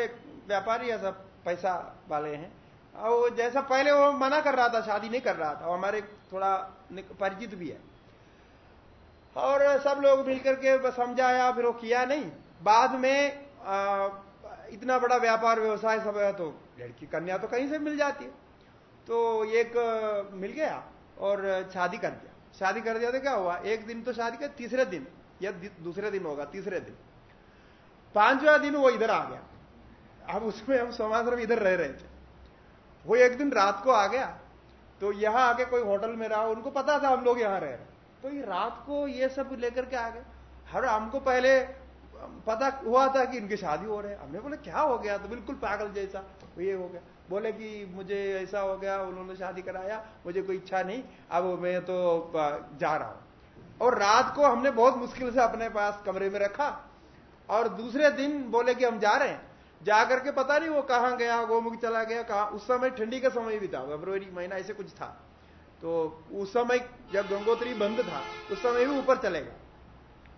व्यापारी है सब पैसा वाले हैं। और जैसा पहले वो मना कर रहा था शादी नहीं कर रहा था और हमारे थोड़ा परिचित भी है। और सब लोग मिलकर के समझाया फिर वो किया नहीं। बाद में आ, इतना बड़ा व्यापार व्यवसाय सब है तो लड़की कन्या तो कहीं से मिल जाती है। तो एक मिल गया और शादी कर दिया। शादी कर दिया तो क्या हुआ? एक दिन तो शादी कर तीसरे दिन या दूसरे दिन होगा तीसरे दिन। पांचवा दिन वो इधर आ गया। अब उसमें हम समाश्रम इधर रह रहे थे। वो एक दिन रात को आ गया तो यहाँ आके कोई होटल में रहा, उनको पता था हम लोग यहाँ रह रहे तो ये रात को ये सब लेकर के आ गए। हर हमको पहले पता हुआ था कि इनकी शादी हो रहे हमने बोले, क्या हो गया? तो बिल्कुल पागल जैसा। तो ये हो गया। बोले कि, मुझे ऐसा हो गया, उन्होंने शादी कराया, मुझे कोई इच्छा नहीं, अब मैं तो जा रहा हूँ। और रात को हमने बहुत मुश्किल से अपने पास कमरे में रखा। और दूसरे दिन बोले कि हम जा रहे हैं। जाकर के पता नहीं वो कहाँ गया गोमुख चला गया कहा। उस समय ठंडी का समय भी था फेब्रवरी महीना ऐसे कुछ था। तो उस समय जब गंगोत्री बंद था उस समय भी ऊपर चले गया।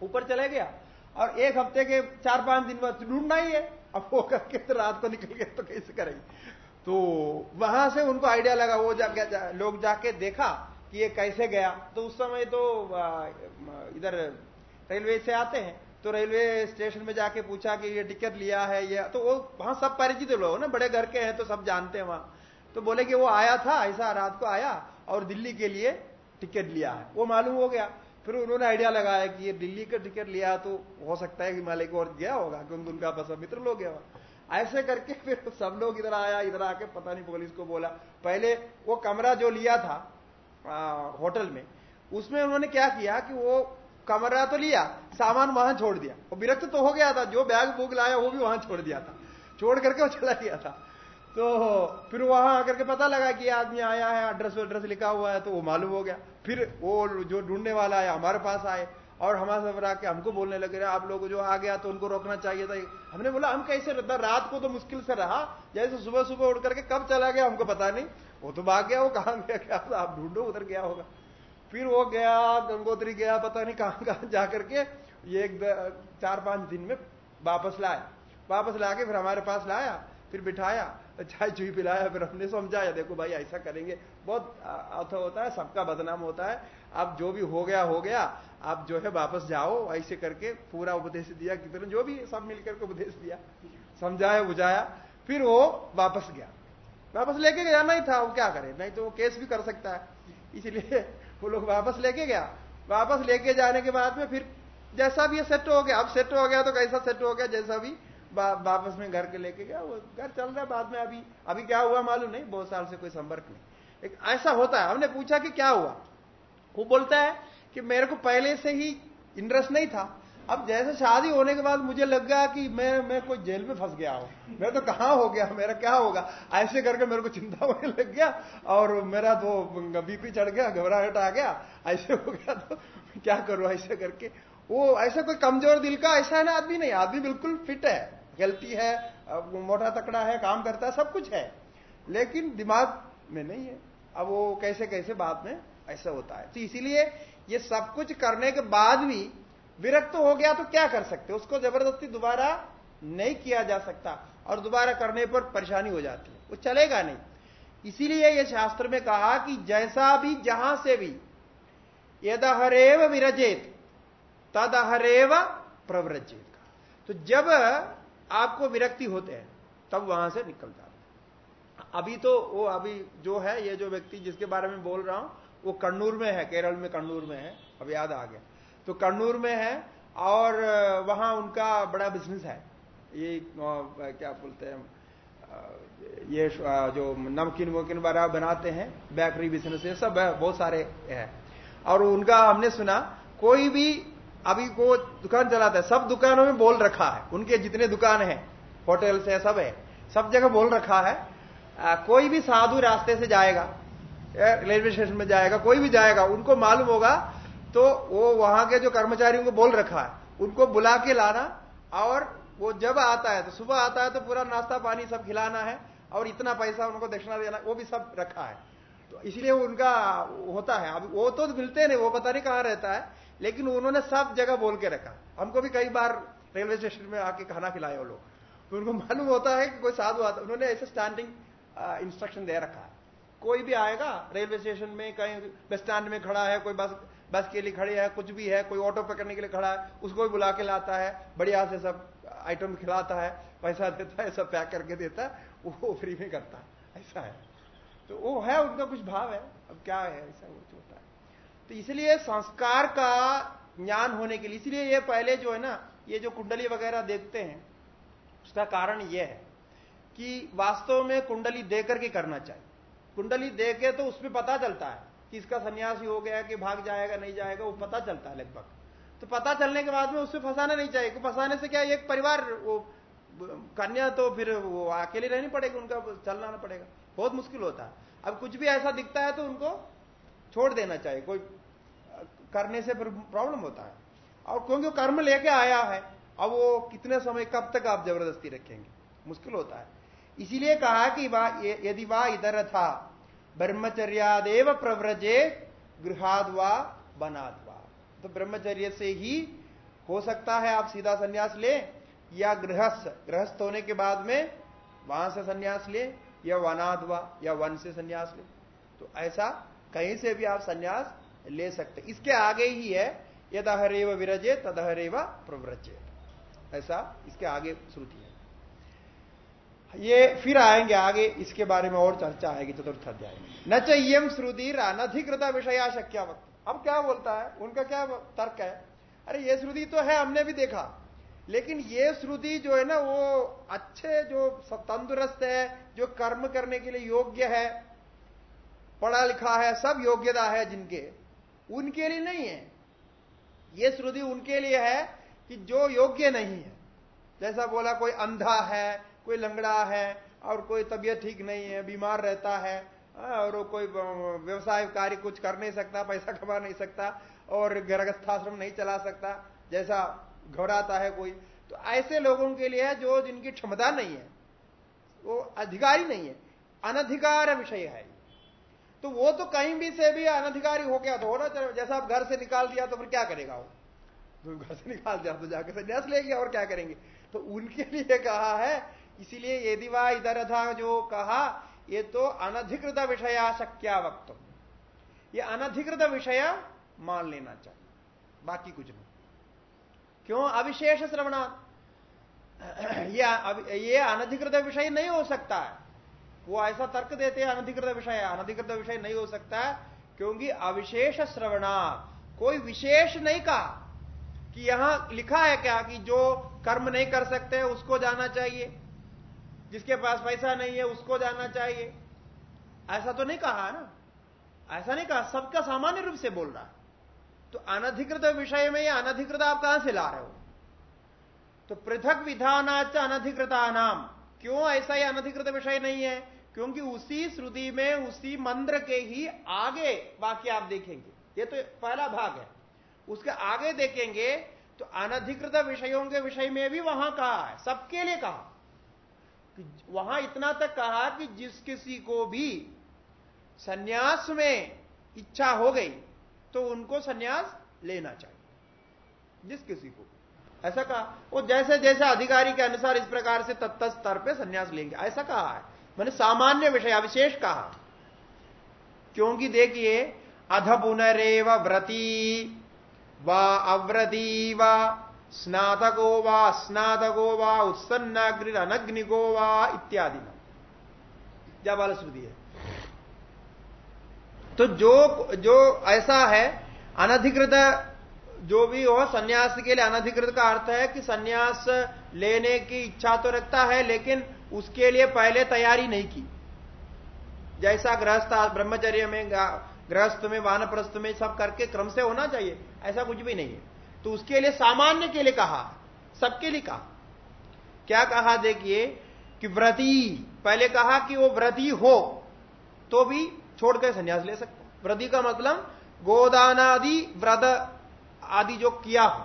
ऊपर चले गया और एक हफ़्ते के चार पाँच दिन बाद ढूंढना ही है। अब वो करके तो रात को निकल गए तो कैसे करेंगे तो वहाँ से उनको आइडिया लगा वो जाके जा, लोग जाके देखा कि ये कैसे गया। तो उस समय तो इधर रेलवे से आते हैं। तो रेलवे स्टेशन में जाके पूछा कि ये टिकट लिया है ये तो वो वहाँ सब परिचित लोग ना बड़े घर के हैं तो सब जानते हैं वहाँ। तो बोले कि वो आया था ऐसा रात को आया और दिल्ली के लिए टिकट लिया है। वो मालूम हो गया। फिर उन्होंने आइडिया लगाया कि ये दिल्ली का टिकट लिया तो हो सकता है हिमालय को और गया होगा क्योंकि उनका बस मित्र लोग गया ऐसे करके *laughs* फिर सब लोग इधर आया इधर आके पता नहीं पुलिस को बोला। पहले वो कमरा जो लिया था आ, होटल में उसमें उन्होंने क्या किया कि वो कमरा तो लिया, सामान वहाँ छोड़ दिया। वो विरक्त तो हो गया था, जो बैग बुक लाया वो भी वहाँ छोड़ दिया था। छोड़ करके वो चला गया था। तो फिर वहाँ आकर के पता लगा कि आदमी आया है एड्रेस एड्रेस लिखा हुआ है तो वो मालूम हो गया। फिर वो जो ढूँढने वाला है, हमारे पास आए और हमारे सब आके हमको बोलने लगे आप लोग जो आ गया तो उनको रोकना चाहिए था। हमने बोला, हम कैसे रहता रात को तो मुश्किल से रहा। जैसे सुबह सुबह उठ करके कब चला गया हमको पता नहीं। वो तो भाग गया, वो कहाँ गया, क्या आप ढूंढो, उधर गया होगा। फिर वो गया, गंगोत्री गया, पता नहीं कहाँ कहाँ *laughs* जाकर के ये एक चार पाँच दिन में वापस लाया वापस लाके फिर हमारे पास लाया, फिर बिठाया, चाय चुई पिलाया, फिर हमने समझाया, देखो भाई ऐसा करेंगे। बहुत अर्थ होता है, सबका बदनाम होता है। अब जो भी हो गया हो गया। आप जो है वापस जाओ, ऐसे करके पूरा उपदेश दिया कितने जो भी सब मिलकर के उपदेश दिया, समझाया, बुझाया, फिर वो वापस गया। वापस लेके जाना ही था, वो क्या करे? नहीं तो वो केस भी कर सकता है। इसलिए वो लोग वापस लेके गया। वापस लेके जाने के बाद में फिर जैसा भी सेट हो गया, अब सेट हो गया तो कैसा सेट हो गया, जैसा भी वापस में घर के लेके गया, वो घर चल रहा है बाद में अभी अभी क्या हुआ मालूम नहीं, बहुत साल से कोई संपर्क नहीं। एक ऐसा होता है, हमने पूछा कि क्या हुआ? वो बोलता है कि मेरे को पहले से ही इंटरेस्ट नहीं था। अब जैसे शादी होने के बाद मुझे लग गया कि मैं मैं कोई जेल में फंस गया हूँ। मैं तो कहाँ हो गया, मेरा क्या होगा? ऐसे करके मेरे को चिंता होने लग गया और मेरा तो बीपी चढ़ गया, घबराहट आ गया। ऐसे हो गया तो क्या करूँ ऐसे करके? वो ऐसा कोई कमज़ोर दिल का ऐसा है ना आदमी नहीं, आदमी बिल्कुल फिट है हेल्थी है मोटा तकड़ा है, काम करता है, सब कुछ है। लेकिन दिमाग में नहीं है। अब वो कैसे कैसे बाद में ऐसा होता है। तो इसीलिए ये सब कुछ करने के बाद भी विरक्त हो गया तो क्या कर सकते? उसको ज़बरदस्ती दोबारा नहीं किया जा सकता और दोबारा करने पर परेशानी हो जाती है। वो चलेगा नहीं। इसीलिए यह शास्त्र में कहा कि जैसा भी, जहाँ से भी, यदहरेव विरजेत, तदहरेव प्रव्रजेत तो जब आपको विरक्ति होते हैं, तब वहाँ से निकल जाते अभी तो वो, अभी जो है, ये जो व्यक्ति जिसके बारे में बोल रहा हूँ, वो कन्नूर में है, केरल में कन्नूर में है। अब याद आ गया। तो कन्नूर में है और वहाँ उनका बड़ा बिज़नेस है। ये क्या बोलते हैं ये जो नमकीन वमकीन वगैरह बनाते हैं बेकरी बिज़नेस ये सब बहुत सारे है। और उनका हमने सुना कोई भी अभी को दुकान चलाता है सब दुकानों में बोल रखा है। उनके जितने दुकान है होटल्स है सब है। सब जगह बोल रखा है। आ, कोई भी साधु रास्ते से जाएगा रेलवे स्टेशन में जाएगा कोई भी जाएगा उनको मालूम होगा तो वो वहाँ के जो कर्मचारियों को बोल रखा है, उनको बुला के लाना और वो जब आता है तो सुबह आता है तो पूरा नाश्ता पानी सब खिलाना है और इतना पैसा उनको दक्षिणा देना, वो भी सब रखा है। तो इसलिए उनका होता है। अब वो तो मिलते नहीं, वो पता नहीं कहाँ रहता है, लेकिन उन्होंने सब जगह बोल के रखा। हमको भी कई बार रेलवे स्टेशन में आके खाना खिलाए वो लोग। तो उनको *laughs* मालूम होता है कि कोई साधु आता उन्होंने ऐसे स्टैंडिंग इंस्ट्रक्शन दे रखा है। कोई भी आएगा, रेलवे स्टेशन में कहीं बस स्टैंड में खड़ा है, कोई बस बस के लिए खड़े है, कुछ भी है, कोई ऑटो पकड़ने के लिए खड़ा है, उसको भी बुला के लाता है, बढ़िया से सब आइटम खिलाता है, पैसा देता है, सब पैक करके देता है, वो फ्री में करता है, ऐसा है। तो वो है, उनका कुछ भाव है, अब क्या है, ऐसा वो होता है। तो इसलिए संस्कार का ज्ञान होने के लिए, इसलिए ये पहले जो है ना, ये जो कुंडली वगैरह देखते हैं, उसका कारण यह है कि वास्तव में कुंडली दे करके करना चाहिए। कुंडली दे के तो उसमें पता चलता है कि इसका सन्यासी हो गया कि भाग जाएगा, नहीं जाएगा, वो पता चलता है लगभग। तो पता चलने के बाद में उससे फंसाना नहीं चाहिए फंसाने से क्या एक परिवार, वो, कन्या तो फिर वो अकेले रहनी पड़ेगी, उनका चलना पड़ेगा। बहुत मुश्किल होता है। अब कुछ भी ऐसा दिखता है तो उनको छोड़ देना चाहिए। कोई, करने से फिर प्रॉब्लम होता है। और क्योंकि वो कर्म लेके आया है, अब वो कितने समय, कब तक आप ज़बरदस्ती रखेंगे? मुश्किल होता है। इसीलिए कहा कि वाह यदि वा इधर था ब्रह्मचर्यादेव प्रव्रजे गृहाद वा बनाद वा तो ब्रह्मचर्य से ही हो सकता है आप सीधा संन्यास ले, या गृहस्थ गृहस्थ होने के बाद में वहाँ से संन्यास ले, या वनाद वा या वन से संन्यास ले। तो ऐसा कहीं से भी आप संन्यास ले सकते इसके आगे ही है, यदहरेव विरजे, तदहरेव प्रव्रजे। ऐसा इसके आगे श्रुति है। ये फिर आएँगे आगे, इसके बारे में और चर्चा आएगी चतुर्थ अध्याय न चाहिए श्रुति अनधिकृत विषया शक्या वक्त अब क्या बोलता है? उनका क्या तर्क है? अरे, ये श्रुति तो है, हमने भी देखा। लेकिन ये श्रुति जो है ना, वो अच्छे, जो तंदुरुस्त है, जो कर्म करने के लिए योग्य है, पढ़ा लिखा है, सब योग्यता है जिनके, उनके लिए नहीं है। ये श्रुति उनके लिए है कि जो योग्य नहीं है। जैसा बोला, कोई अंधा है कोई लंगड़ा है और कोई तबीयत ठीक नहीं है, बीमार रहता है और कोई व्यवसाय कार्य कुछ कर नहीं सकता, पैसा कमा नहीं सकता और गृहस्थाश्रम नहीं चला सकता, जैसा घबराता है कोई। तो ऐसे लोगों के लिए जो जिनकी क्षमता नहीं है, वो अधिकारी नहीं है, अनधिकार विषय है। तो वो तो कहीं भी से भी अनधिकारी हो गया तो होना चाहिए जैसा आप घर से निकाल दिया तो फिर क्या करेगा वो? तो घर से निकाल दिया तो जाकर संन्यास लेंगे और क्या करेंगे? तो उनके लिए कहा है इसीलिए यदि वह इधर था जो कहा, ये तो अनधिकृत विषय शक्या वक्त। ये अनधिकृत विषय मान लेना चाहिए। बाकी कुछ नहीं। क्यों? अविशेष श्रवणा *clears throat* ये ये अनधिकृत विषय नहीं हो सकता है। वो ऐसा तर्क देते हैं, अनधिकृत विषय। अनधिकृत विषय नहीं हो सकता है, क्योंकि अविशेष श्रवणा कोई विशेष नहीं कहा कि यहाँ लिखा है क्या कि जो कर्म नहीं कर सकते, उसको जाना चाहिए। जिसके पास पैसा नहीं है, उसको जाना चाहिए। ऐसा तो नहीं कहा ना। ऐसा नहीं कहा, सबका सामान्य रूप से बोल रहा। तो अनधिकृत विषय में यह अनधिकृत आप कहाँ से ला रहे हो? तो पृथक विधानाच अनधिकृता नाम क्यों ऐसा ही अनधिकृत विषय नहीं है? क्योंकि उसी श्रुति में, उसी मंत्र के ही आगे वाक्य आप देखेंगे। ये तो पहला भाग है। उसके आगे देखेंगे तो अनधिकृत विषयों के विषय में भी वहाँ कहा है। सबके लिए कहा। वहाँ इतना तक कहा कि जिस किसी को भी सन्यास में इच्छा हो गई तो उनको सन्यास लेना चाहिए। जिस किसी को ऐसा कहा, वो जैसे जैसे अधिकारी के अनुसार इस प्रकार से तत्त स्तर पे संन्यास लेंगे। ऐसा कहा है। मैंने सामान्य विषय विशेष कहा। क्योंकि देखिए अध पुनरेव व्रती व अव्रती व स्नातको व स्नातको व उत्सन्नाग्नि अनग्निको व इत्यादि जब वाला श्रुति है? तो जो जो ऐसा है, अनधिकृत जो भी हो, सन्यास के लिए अनधिकृत का अर्थ है कि सन्यास लेने की इच्छा तो रखता है, लेकिन उसके लिए पहले तैयारी नहीं की। जैसा गृहस्थ, ब्रह्मचर्य में, गृहस्थ में, वानप्रस्थ में सब करके क्रम से होना चाहिए, ऐसा कुछ भी नहीं है। तो उसके लिए सामान्य के लिए कहा, सबके लिए कहा। क्या कहा देखिए कि व्रती, पहले कहा कि वो व्रती हो तो भी छोड़कर संन्यास ले सकते व्रती का मतलब गोदानादि व्रत आदि जो किया हो।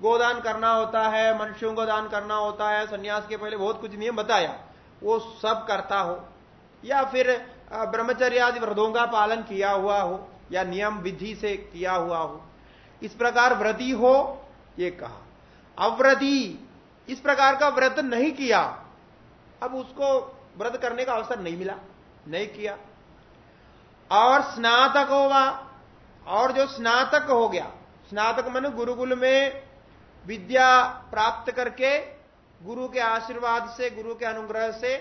गोदान करना होता है, मनुष्यों को दान करना होता है, सन्यास के पहले बहुत कुछ नियम बताया। वो सब करता हो, या फिर ब्रह्मचर्य आदि व्रतों का पालन किया हुआ हो, या नियम विधि से किया हुआ हो। इस प्रकार व्रति हो, ये कहा। अव्रति इस प्रकार का व्रत नहीं किया, अब उसको व्रत करने का अवसर नहीं मिला, नहीं किया। और स्नातक होगा और जो स्नातक हो गया, स्नातक मन गुरुकुल में विद्या प्राप्त करके गुरु के आशीर्वाद से, गुरु के अनुग्रह से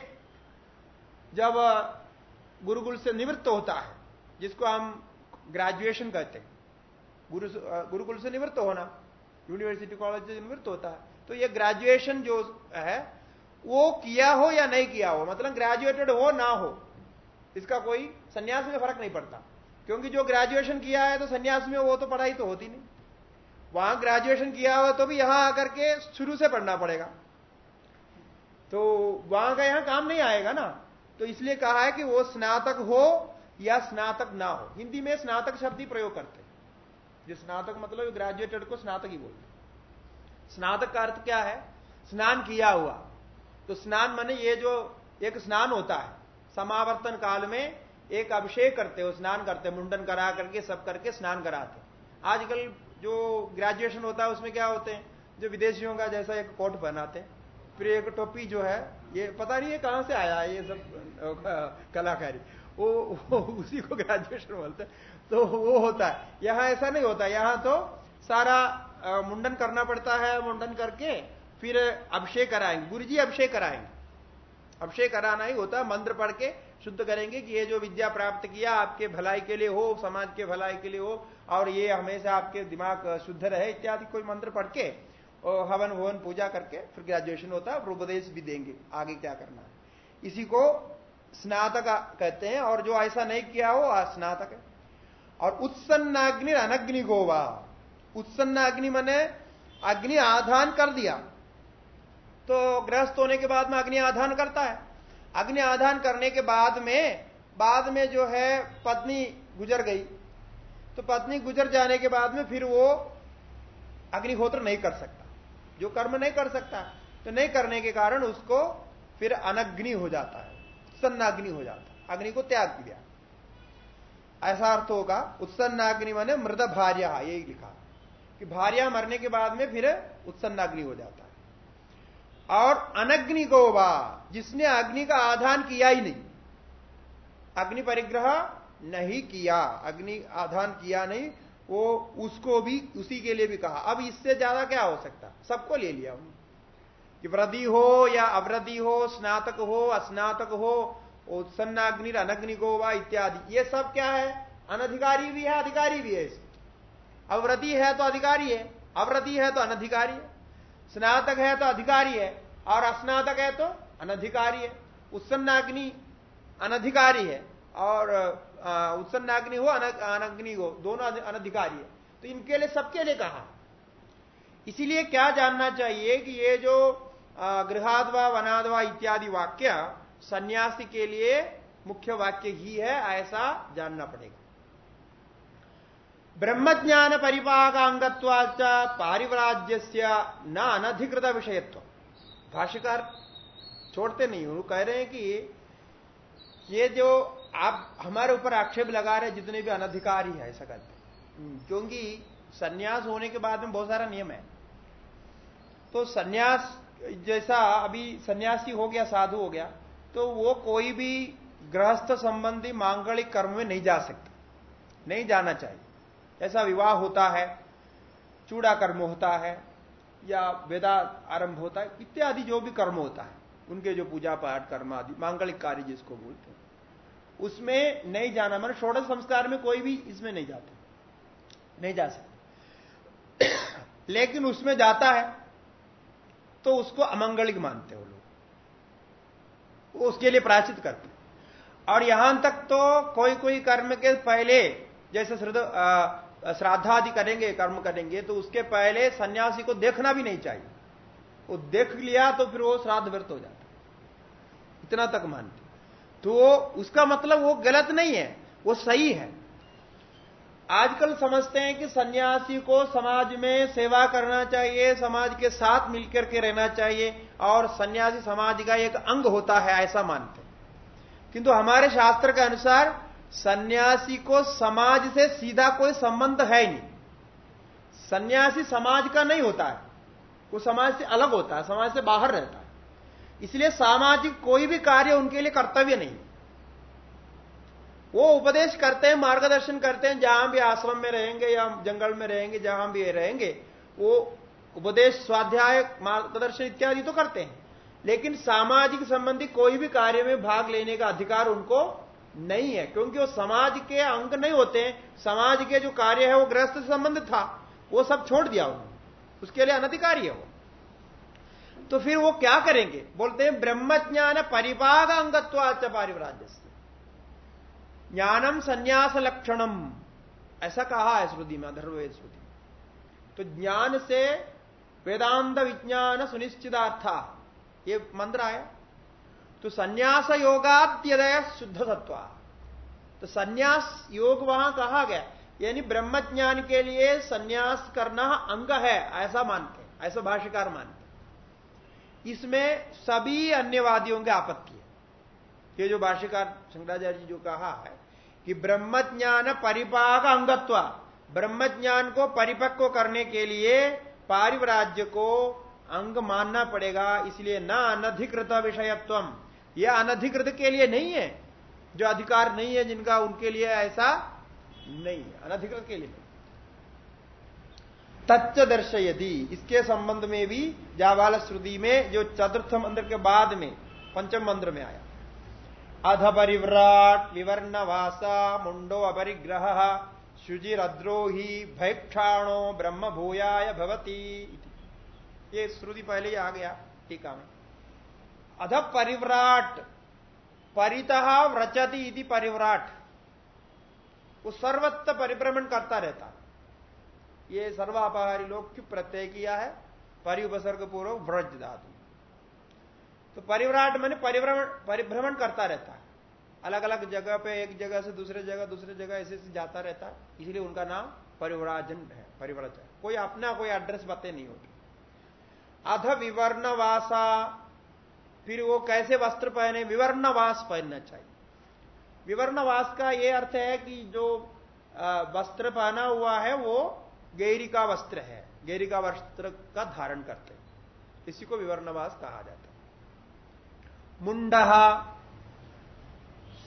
जब गुरुकुल से निवृत्त होता है, जिसको हम ग्रेजुएशन कहते हैं। गुरु गुरुकुल से निवृत्त होना यूनिवर्सिटी कॉलेज से निवृत्त होता है। तो ये ग्रेजुएशन जो है, वो किया हो या नहीं किया हो मतलब ग्रेजुएटेड हो ना हो, इसका कोई संन्यास में फ़र्क नहीं पड़ता। क्योंकि जो ग्रेजुएशन किया है तो सन्यास में वो तो पढ़ाई तो होती नहीं। वहाँ ग्रेजुएशन किया हुआ तो भी यहाँ आकर के शुरू से पढ़ना पड़ेगा। तो वहाँ का यहाँ काम नहीं आएगा ना। तो इसलिए कहा है कि वो स्नातक हो या स्नातक ना हो। हिंदी में स्नातक शब्द ही प्रयोग करते जो स्नातक मतलब ग्रेजुएटेड को स्नातक ही बोलते स्नातक का अर्थ क्या है? स्नान किया हुआ। तो स्नान माने ये जो एक स्नान होता है समावर्तन काल में एक अभिषेक करते हो स्नान करते मुंडन करा करके सब करके स्नान कराते आजकल जो ग्रेजुएशन होता है उसमें क्या होते हैं? जो विदेशियों का जैसा एक कोट बनाते हैं। फिर एक टोपी जो है ये पता नहीं है कहाँ से आया ये सब कलाकारी। वो, वो उसी को ग्रेजुएशन बोलते हैं। तो वो होता है। यहाँ ऐसा नहीं होता। यहाँ तो सारा मुंडन करना पड़ता है, मुंडन करके फिर अभिषेक कराएँगे। गुरु जी अभिषेक कराएँगे। अभिषेक कराना ही होता है। मंत्र पढ़ के शुद्ध करेंगे कि ये जो विद्या प्राप्त किया, आपके भलाई के लिए हो, समाज के भलाई के लिए हो, और ये हमेशा आपके दिमाग शुद्ध रहे, इत्यादि कोई मंत्र पढ़ के हवन भवन पूजा करके फिर ग्रेजुएशन होता है उपदेश भी देंगे, आगे क्या करना है। इसी को स्नातक कहते हैं, और जो ऐसा नहीं किया हो स्नातक है। और उत्सन्नाग्नि अनग्नि गोवा उत्सन्नाग्नि मने अग्नि आधान कर दिया। तो गृहस्थ होने के बाद में अग्नि आधान करता है। अग्नि आधान करने के बाद में बाद में जो है पत्नी गुजर गई। तो पत्नी गुजर जाने के बाद में फिर वो अग्निहोत्र नहीं कर सकता। जो कर्म नहीं कर सकता तो नहीं करने के कारण उसको फिर अनग्नि हो जाता है। सन्नाग्नि हो जाता है। अग्नि को त्याग दिया। ऐसा अर्थ होगा, उत्सन्नाग्नि माने मृद भार्य, यही लिखा। कि भार्या मरने के बाद में फिर उत्सन्नाग्नि हो जाता है। और अनग्नि गोवा जिसने अग्नि का आधान किया ही नहीं। अग्नि परिग्रह नहीं किया, अग्नि आधान किया नहीं, वो उसको भी, उसी के लिए भी कहा। अब इससे ज़्यादा क्या हो सकता? सबको ले लिया उन्होंने कि वृद्धि हो या अवृद्धि हो, स्नातक हो, अस्नातक हो उत्सन्नाग्नि अनग्नि को वा इत्यादि। ये सब क्या है? अनधिकारी भी है, अधिकारी भी है इसमें। अवृद्धि है तो अधिकारी है अवृद्धि है तो अनधिकारी है। स्नातक है तो अधिकारी है, और अस्नातक है तो अनधिकारी है। उत्सन्नाग्नि अनधिकारी है, और उत्सन्नाग्नि हो अनग्नि हो, दोनों अनधिकारी है। तो इनके लिए सबके लिए कहा। इसीलिए क्या जानना चाहिए कि ये जो गृहाद्वा, वनाद्वा इत्यादि वाक्य सन्यासी के लिए मुख्य वाक्य ही है, ऐसा जानना पड़ेगा। ब्रह्मज्ञान परिपाकांगत्वाच पारिवराज्य न अनधिकृत विषयत्व भाष्यकार छोड़ते नहीं, वो कह रहे हैं कि ये जो आप हमारे ऊपर आक्षेप लगा रहे जितने भी अनधिकारी है, ऐसा कहते हैं। क्योंकि सन्यास होने के बाद में बहुत सारा नियम है। तो सन्यास जैसा अभी सन्यासी हो गया, साधु हो गया तो वो कोई भी गृहस्थ संबंधी मांगलिक कर्म में नहीं जा सकता। नहीं जाना चाहिए। ऐसा विवाह होता है, चूड़ा कर्म होता है, या वेदा आरंभ होता है, इत्यादि जो भी कर्म होता है, उनके जो पूजा पाठ, कर्म आदि, मांगलिक कार्य जिसको बोलते हैं, उसमें नहीं जाना मतलब षोड़श संस्कार में कोई भी इसमें नहीं जाते। नहीं जा सकते। लेकिन उसमें जाता है तो उसको अमंगलिक मानते हो लोग। उसके लिए प्राचित करते और यहाँ तक तो कोई कोई कर्म के पहले, जैसे श्राद्धादि करेंगे, कर्म करेंगे तो उसके पहले सन्यासी को देखना भी नहीं चाहिए। वो देख लिया तो फिर वो श्राद्ध व्रत हो जाता इतना तक मानते तो उसका मतलब वो गलत नहीं है, वो सही है। आजकल समझते हैं कि सन्यासी को समाज में सेवा करना चाहिए, समाज के साथ मिलकर के रहना चाहिए और सन्यासी समाज का एक अंग होता है, ऐसा मानते किंतु हमारे शास्त्र के अनुसार सन्यासी को समाज से सीधा कोई संबंध है नहीं। सन्यासी समाज का नहीं होता है, वो समाज से अलग होता है, समाज से बाहर रहता है। इसलिए सामाजिक कोई भी कार्य उनके लिए कर्तव्य नहीं। वो उपदेश करते हैं, मार्गदर्शन करते हैं, जहाँ भी आश्रम में रहेंगे या जंगल में रहेंगे, जहाँ भी रहेंगे, वो उपदेश, स्वाध्याय, मार्गदर्शन इत्यादि तो करते हैं। लेकिन सामाजिक संबंधी कोई भी कार्य में भाग लेने का अधिकार उनको नहीं है, क्योंकि वो समाज के अंग नहीं होते हैं। समाज के जो कार्य है, वो ग्रस्त संबंध था, वो सब छोड़ दिया उन्होंने। उसके लिए अनधिकारी है वो। तो फिर वो क्या करेंगे? बोलते हैं, ब्रह्मज्ञान परिभाग अंगत्वाच पारिवराज्य ज्ञानम संन्यास लक्षणम ऐसा कहा है श्रुति में अधर्वेद श्रुति तो ज्ञान से वेदांत विज्ञान सुनिश्चितार्था। ये मंत्र आया। तो संन्यास योगाद्यदय शुद्ध सत्व तो संन्यास योग वहाँ कहा गया। यानी ब्रह्म ज्ञान के लिए संन्यास करना अंग है, ऐसा मानते ऐसा भाष्यकार मानते इसमें सभी अन्यवादियों के आपत्ति है। ये जो भाष्यकार शंकराचार्य जी जो कहा है कि ब्रह्म ज्ञान परिपाक अंगत्व ब्रह्म ज्ञान को परिपक्व करने के लिए पारिवराज्य को अंग मानना पड़ेगा, इसलिए न अनधिकृत विषयत्व यह अनधिकृत के लिए नहीं है। जो अधिकार नहीं है जिनका, उनके लिए ऐसा नहीं है। अनधिकृत के लिए। तच्च दर्शयति। इसके संबंध में भी जावाल श्रुति में, जो चतुर्थ मंत्र के बाद में, पंचम मंत्र में आया। अध परिव्राट विवर्णवासा मुंडो अपरिग्रह शुचिद्रोही भैक्षाणो ब्रह्म भूयाय भवती ये श्रुति पहले ही आ गया टीका में। अध परिव्राट परित व्रचति इति परिव्राट। वो सर्वत्र परिभ्रमण करता रहता। ये सर्वापहारी लोग क्यों प्रत्यय किया है? परिउपसर्ग पूर्व व्रज धातु। तो परिव्राट मैंने परिभ्रमण परिभ्रमण करता रहता है। अलग अलग जगह पे एक जगह से दूसरे जगह दूसरे जगह ऐसे ऐसे जाता रहता है। इसलिए उनका नाम परिवराजन है, परिव्रजन। कोई अपना कोई एड्रेस बातें नहीं होती। अध विवर्णवासा, फिर वो कैसे वस्त्र पहने? विवर्णवास पहनना चाहिए। विवर्णवास का ये अर्थ है कि जो वस्त्र पहना हुआ है, वो गैरिका वस्त्र है। गैरिका वस्त्र का धारण करते इसी को विवर्णवास कहा जाता है। मुंडा।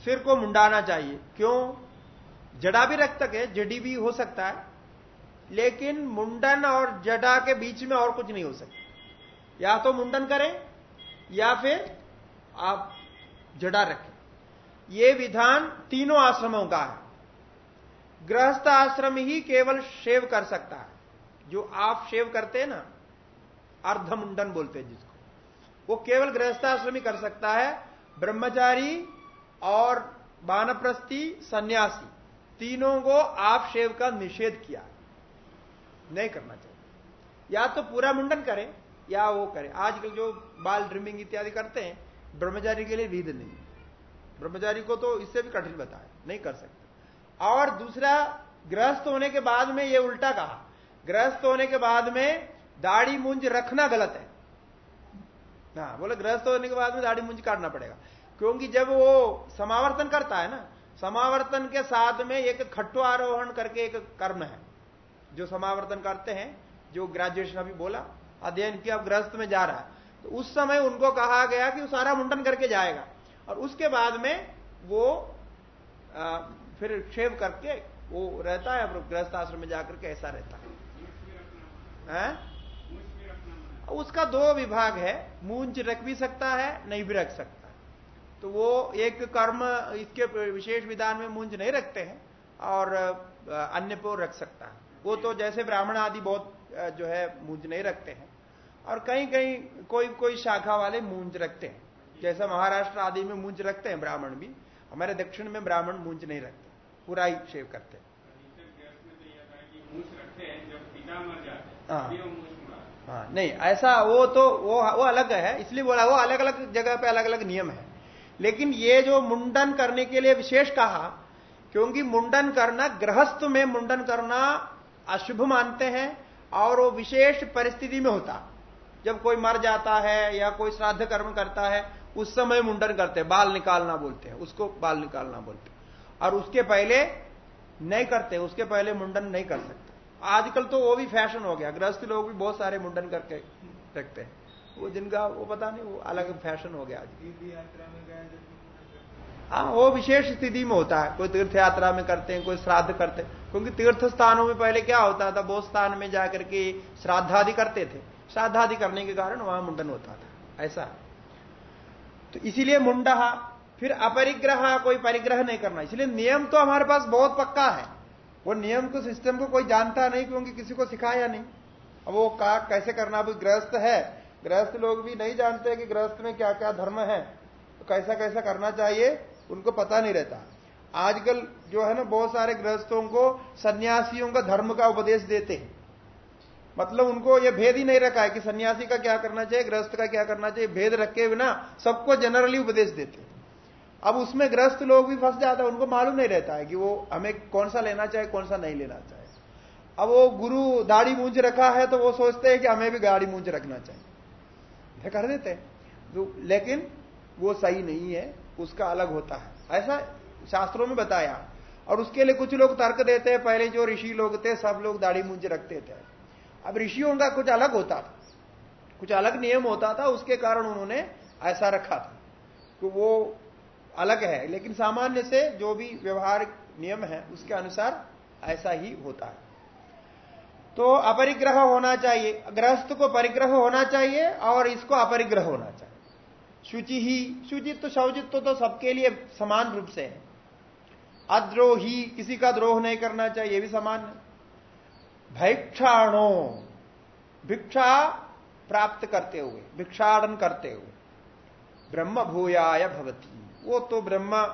सिर को मुंडाना चाहिए। क्यों? जड़ा भी रख तक है जड़ी भी हो सकता है, लेकिन मुंडन और जड़ा के बीच में और कुछ नहीं हो सकता। या तो मुंडन करें, या फिर आप जड़ा रखें। ये विधान तीनों आश्रमों का है। गृहस्थ आश्रम ही केवल शेव कर सकता है। जो आप शेव करते हैं ना, अर्धमुंडन बोलते हैं जिसको। वो केवल गृहस्थ आश्रम ही कर सकता है, ब्रह्मचारी और बानप्रस्थी सन्यासी, तीनों को आप शेव का निषेध किया नहीं करना चाहिए। या तो पूरा मुंडन करें, या वो करें। आजकल जो बाल ड्रिमिंग इत्यादि करते हैं, ब्रह्मचारी के लिए विध नहीं ब्रह्मचारी को तो इससे भी कठिन बताया, नहीं कर सकते। और दूसरा, गृहस्थ होने के बाद में ये उल्टा कहा। गृहस्थ होने के बाद में दाढ़ी मुंज रखना गलत है। हाँ बोले गृहस्थ होने के बाद में दाढ़ी मुंज काटना पड़ेगा। क्योंकि जब वो समावर्तन करता है ना समावर्तन के साथ में एक खट्टो आरोहण करके एक कर्म है। जो समावर्तन करते हैं जो ग्रेजुएशन अभी बोला अध्ययन किया गृहस्थ में जा रहा है। तो उस समय उनको कहा गया कि वो सारा मुंडन करके जाएगा। और उसके बाद में वो आ, फिर क्षेव करके वो रहता है गृहस्थ आश्रम में जाकर के ऐसा रहता है, है? उसका दो विभाग है मूंज रख भी सकता है नहीं भी रख सकता। तो वो एक कर्म इसके विशेष विधान में मूंज नहीं रखते हैं और अन्य को रख सकता है। वो तो जैसे ब्राह्मण आदि बहुत जो है मूंज नहीं रखते हैं। और कहीं कहीं कोई कोई शाखा वाले मूंज रखते हैं। जैसा महाराष्ट्र आदि में मूंज रखते हैं ब्राह्मण भी हमारे दक्षिण में ब्राह्मण मूंज नहीं रखते पूरा ही शेव करते हाँ। हाँ नहीं, ऐसा वो तो वो वो अलग है, इसलिए बोला, वो अलग अलग जगह पे अलग अलग नियम है। लेकिन ये जो मुंडन करने के लिए विशेष कहा, क्योंकि मुंडन करना, गृहस्थ में मुंडन करना अशुभ मानते हैं, और वो विशेष परिस्थिति में होता। जब कोई मर जाता है, या कोई श्राद्ध कर्म करता है, उस समय मुंडन करते हैं, बाल निकालना बोलते हैं, उसको बाल निकालना बोलते हैं। और उसके पहले नहीं करते, उसके पहले मुंडन नहीं कर सकते। आजकल तो वो भी फ़ैशन हो गया। गृहस्थ लोग भी बहुत सारे मुंडन करके रखते हैं। वो जिनका, वो पता नहीं, वो अलग फ़ैशन हो गया आज। हाँ वो विशेष स्थिति में होता है। कोई तीर्थ यात्रा में करते हैं, कोई श्राद्ध करते हैं। क्योंकि तीर्थ स्थानों में पहले क्या होता था बहुत स्थान में जाकर के श्राद्धादि करते थे। श्राद्धादि करने के कारण वहाँ मुंडन होता था। ऐसा। तो इसीलिए मुंडा फिर अपरिग्रह, कोई परिग्रह नहीं करना। इसलिए नियम तो हमारे पास बहुत पक्का है। वो नियम को, सिस्टम को कोई जानता नहीं क्योंकि किसी को सिखाया नहीं। अब वो का, कैसे करना? अभी गृहस्थ है। गृहस्थ लोग भी नहीं जानते कि गृहस्थ में क्या क्या धर्म है। तो कैसा कैसा करना चाहिए, उनको पता नहीं रहता। आजकल जो है ना, बहुत सारे गृहस्थों को, सन्यासियों का धर्म का उपदेश देते हैं। मतलब उनको यह भेद ही नहीं रखा है कि सन्यासी का क्या करना चाहिए गृहस्थ का क्या करना चाहिए। भेद रखे बिना सबको जनरली उपदेश देते हैं। अब उसमें ग्रस्त लोग भी फंस जाते हैं, उनको मालूम नहीं रहता है कि वो हमें कौन सा लेना चाहिए कौन सा नहीं लेना चाहिए अब वो गुरु दाढ़ी मूंज रखा है तो वो सोचते हैं कि हमें भी गाड़ी मूंज रखना चाहिए। कर देते हैं। तो लेकिन वो सही नहीं है, उसका अलग होता है। ऐसा शास्त्रों में बताया। और उसके लिए कुछ लोग तर्क देते हैं, पहले जो ऋषि लोग थे, सब लोग दाढ़ी मूंज रखते थे। अब ऋषियों का कुछ अलग होता था। कुछ अलग नियम होता था, उसके कारण उन्होंने ऐसा रखा था। तो वो अलग है लेकिन सामान्य से जो भी व्यवहार नियम है उसके अनुसार ऐसा ही होता है। तो अपरिग्रह होना चाहिए। ग्रस्त को परिग्रह होना चाहिए और इसको अपरिग्रह होना चाहिए। शुचि ही शुचित तो शौचित तो, सबके लिए समान रूप से है। अद्रोही किसी का द्रोह नहीं करना चाहिए भी समान भैक्षाणो भिक्षा प्राप्त करते हुए भिक्षाड़न करते हुए ब्रह्म भूयाय भवती। वो तो ब्रह्म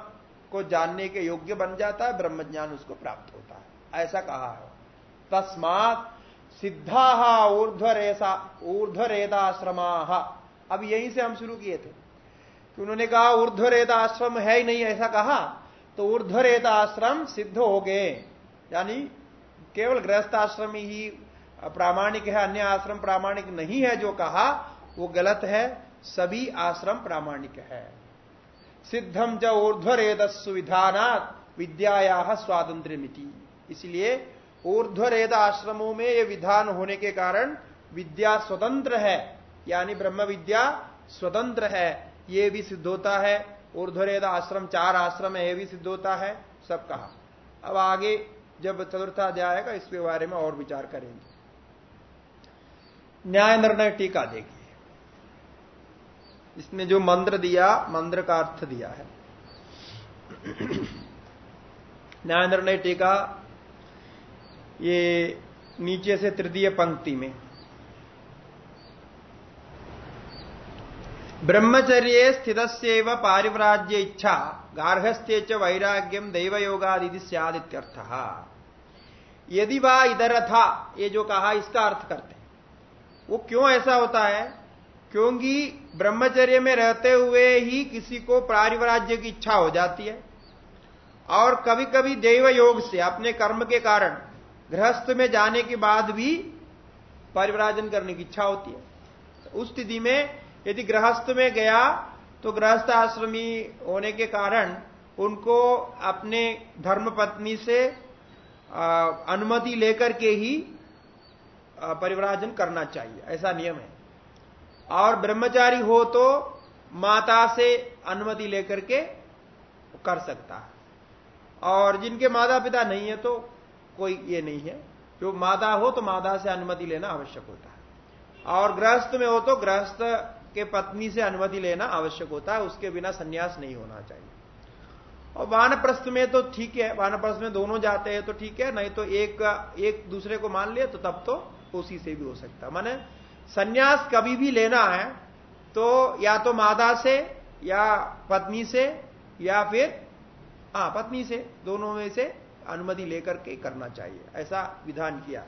को जानने के योग्य बन जाता है ब्रह्म ज्ञान उसको प्राप्त होता है। ऐसा कहा है। तस्मात सिद्धा ऊर्ध्वरेसा, ऊर्ध्वरेदाश्रमा। अब यहीं से हम शुरू किए थे। कि उन्होंने कहा ऊर्ध्वरेद आश्रम है ही नहीं, ऐसा कहा तो ऊर्ध्वरेद आश्रम सिद्ध हो गए। यानी केवल गृहस्थ आश्रम ही प्रामाणिक है, अन्य आश्रम प्रामाणिक नहीं है, जो कहा, वो गलत है, सभी आश्रम प्रामाणिक है। सिद्धम ज ऊर्ध्वरेद सुविधानात विद्याया स्वातंत्र मिति इसलिए ऊर्ध्वरेद आश्रमों में ये विधान होने के कारण विद्या स्वतंत्र है, यानी ब्रह्म विद्या स्वतंत्र है, ये भी सिद्ध होता है। ऊर्ध्वरेद आश्रम चार आश्रम है, ये भी सिद्ध होता है, सब कहा। अब आगे जब चतुर्थाध्याय का इसके बारे में और विचार करेंगे। न्याय निर्णय टीका देखिए। इसने जो मंत्र दिया, मंत्र का अर्थ दिया है। न्याय निर्णय टीका, ये नीचे से तृतीय पंक्ति में। ब्रह्मचर्य स्थित पारिव्राज्य इच्छा, गार्हस्थ्य च वैराग्यम दैव योगादि सियादित्यर्थ यदि वह इधर था ये जो कहा, इसका अर्थ करते वो क्यों ऐसा होता है? क्योंकि ब्रह्मचर्य में रहते हुए ही किसी को पारिवराज्य की इच्छा हो जाती है। और कभी कभी देव योग से, अपने कर्म के कारण, गृहस्थ में जाने के बाद भी परिवराजन करने की इच्छा होती है। उस स्थिति में यदि गृहस्थ में गया तो गृहस्थ आश्रमी होने के कारण उनको अपने धर्म पत्नी से अनुमति लेकर के ही परिवराजन करना चाहिए। ऐसा नियम है। और ब्रह्मचारी हो तो माता से अनुमति लेकर के कर सकता है। और जिनके माता पिता नहीं है तो कोई ये नहीं है। जो माता हो तो माता से अनुमति लेना आवश्यक होता है। और गृहस्थ में हो तो गृहस्थ के पत्नी से अनुमति लेना आवश्यक होता है। उसके बिना संन्यास नहीं होना चाहिए। और वानप्रस्थ में तो ठीक है। वानप्रस्थ में दोनों जाते हैं तो ठीक है। नहीं तो एक एक दूसरे को मान लिया तो तब तो उसी से भी हो सकता है। माने संन्यास कभी भी लेना है तो या तो मादा से, या पत्नी से, या फिर हाँ पत्नी से, दोनों में से अनुमति लेकर के करना चाहिए। ऐसा विधान किया।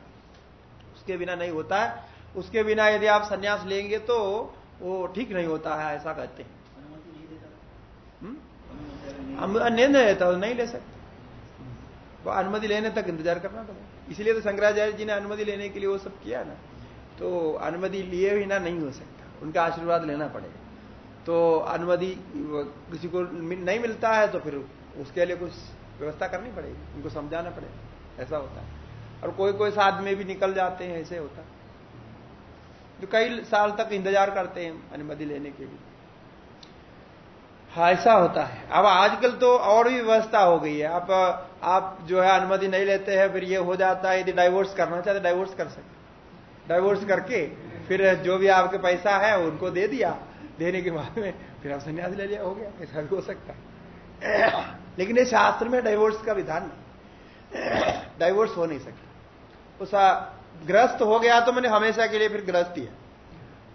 उसके बिना नहीं होता है। उसके बिना यदि आप संन्यास लेंगे तो वो ठीक नहीं होता है, ऐसा कहते हैं। हम नहीं लेता तो नहीं ले सकते। वो अनुमति लेने तक इंतज़ार करना पड़ेगा। इसलिए तो शंकराचार्य जी ने अनुमति लेने के लिए वो सब किया ना। तो अनुमति लिए बिना नहीं हो सकता। उनका आशीर्वाद लेना पड़ेगा। तो अनुमति किसी को नहीं मिलता है तो फिर उसके लिए कुछ व्यवस्था करनी पड़ेगी। उनको समझाना पड़ेगा। ऐसा होता है। और कोई कोई साथ में भी निकल जाते हैं, ऐसे होता है। जो कई साल तक इंतज़ार करते हैं अनुमति लेने के लिए। हाँ ऐसा होता है। अब आजकल तो और भी व्यवस्था हो गई है। आप आप जो है अनुमति नहीं लेते हैं, फिर ये हो जाता है, यदि डाइवोर्स करना चाहते डाइवोर्स कर सकते डाइवोर्स करके फिर जो भी आपके पैसा है उनको दे दिया। देने के बाद में फिर आप संन्यास ले लिया हो गया ऐसा भी हो सकता है। लेकिन ये शास्त्र में डाइवोर्स का विधान नहीं। डाइवोर्स हो नहीं सकता। उस ग्रस्त हो गया तो मैंने हमेशा के लिए फिर ग्रस्त ही है।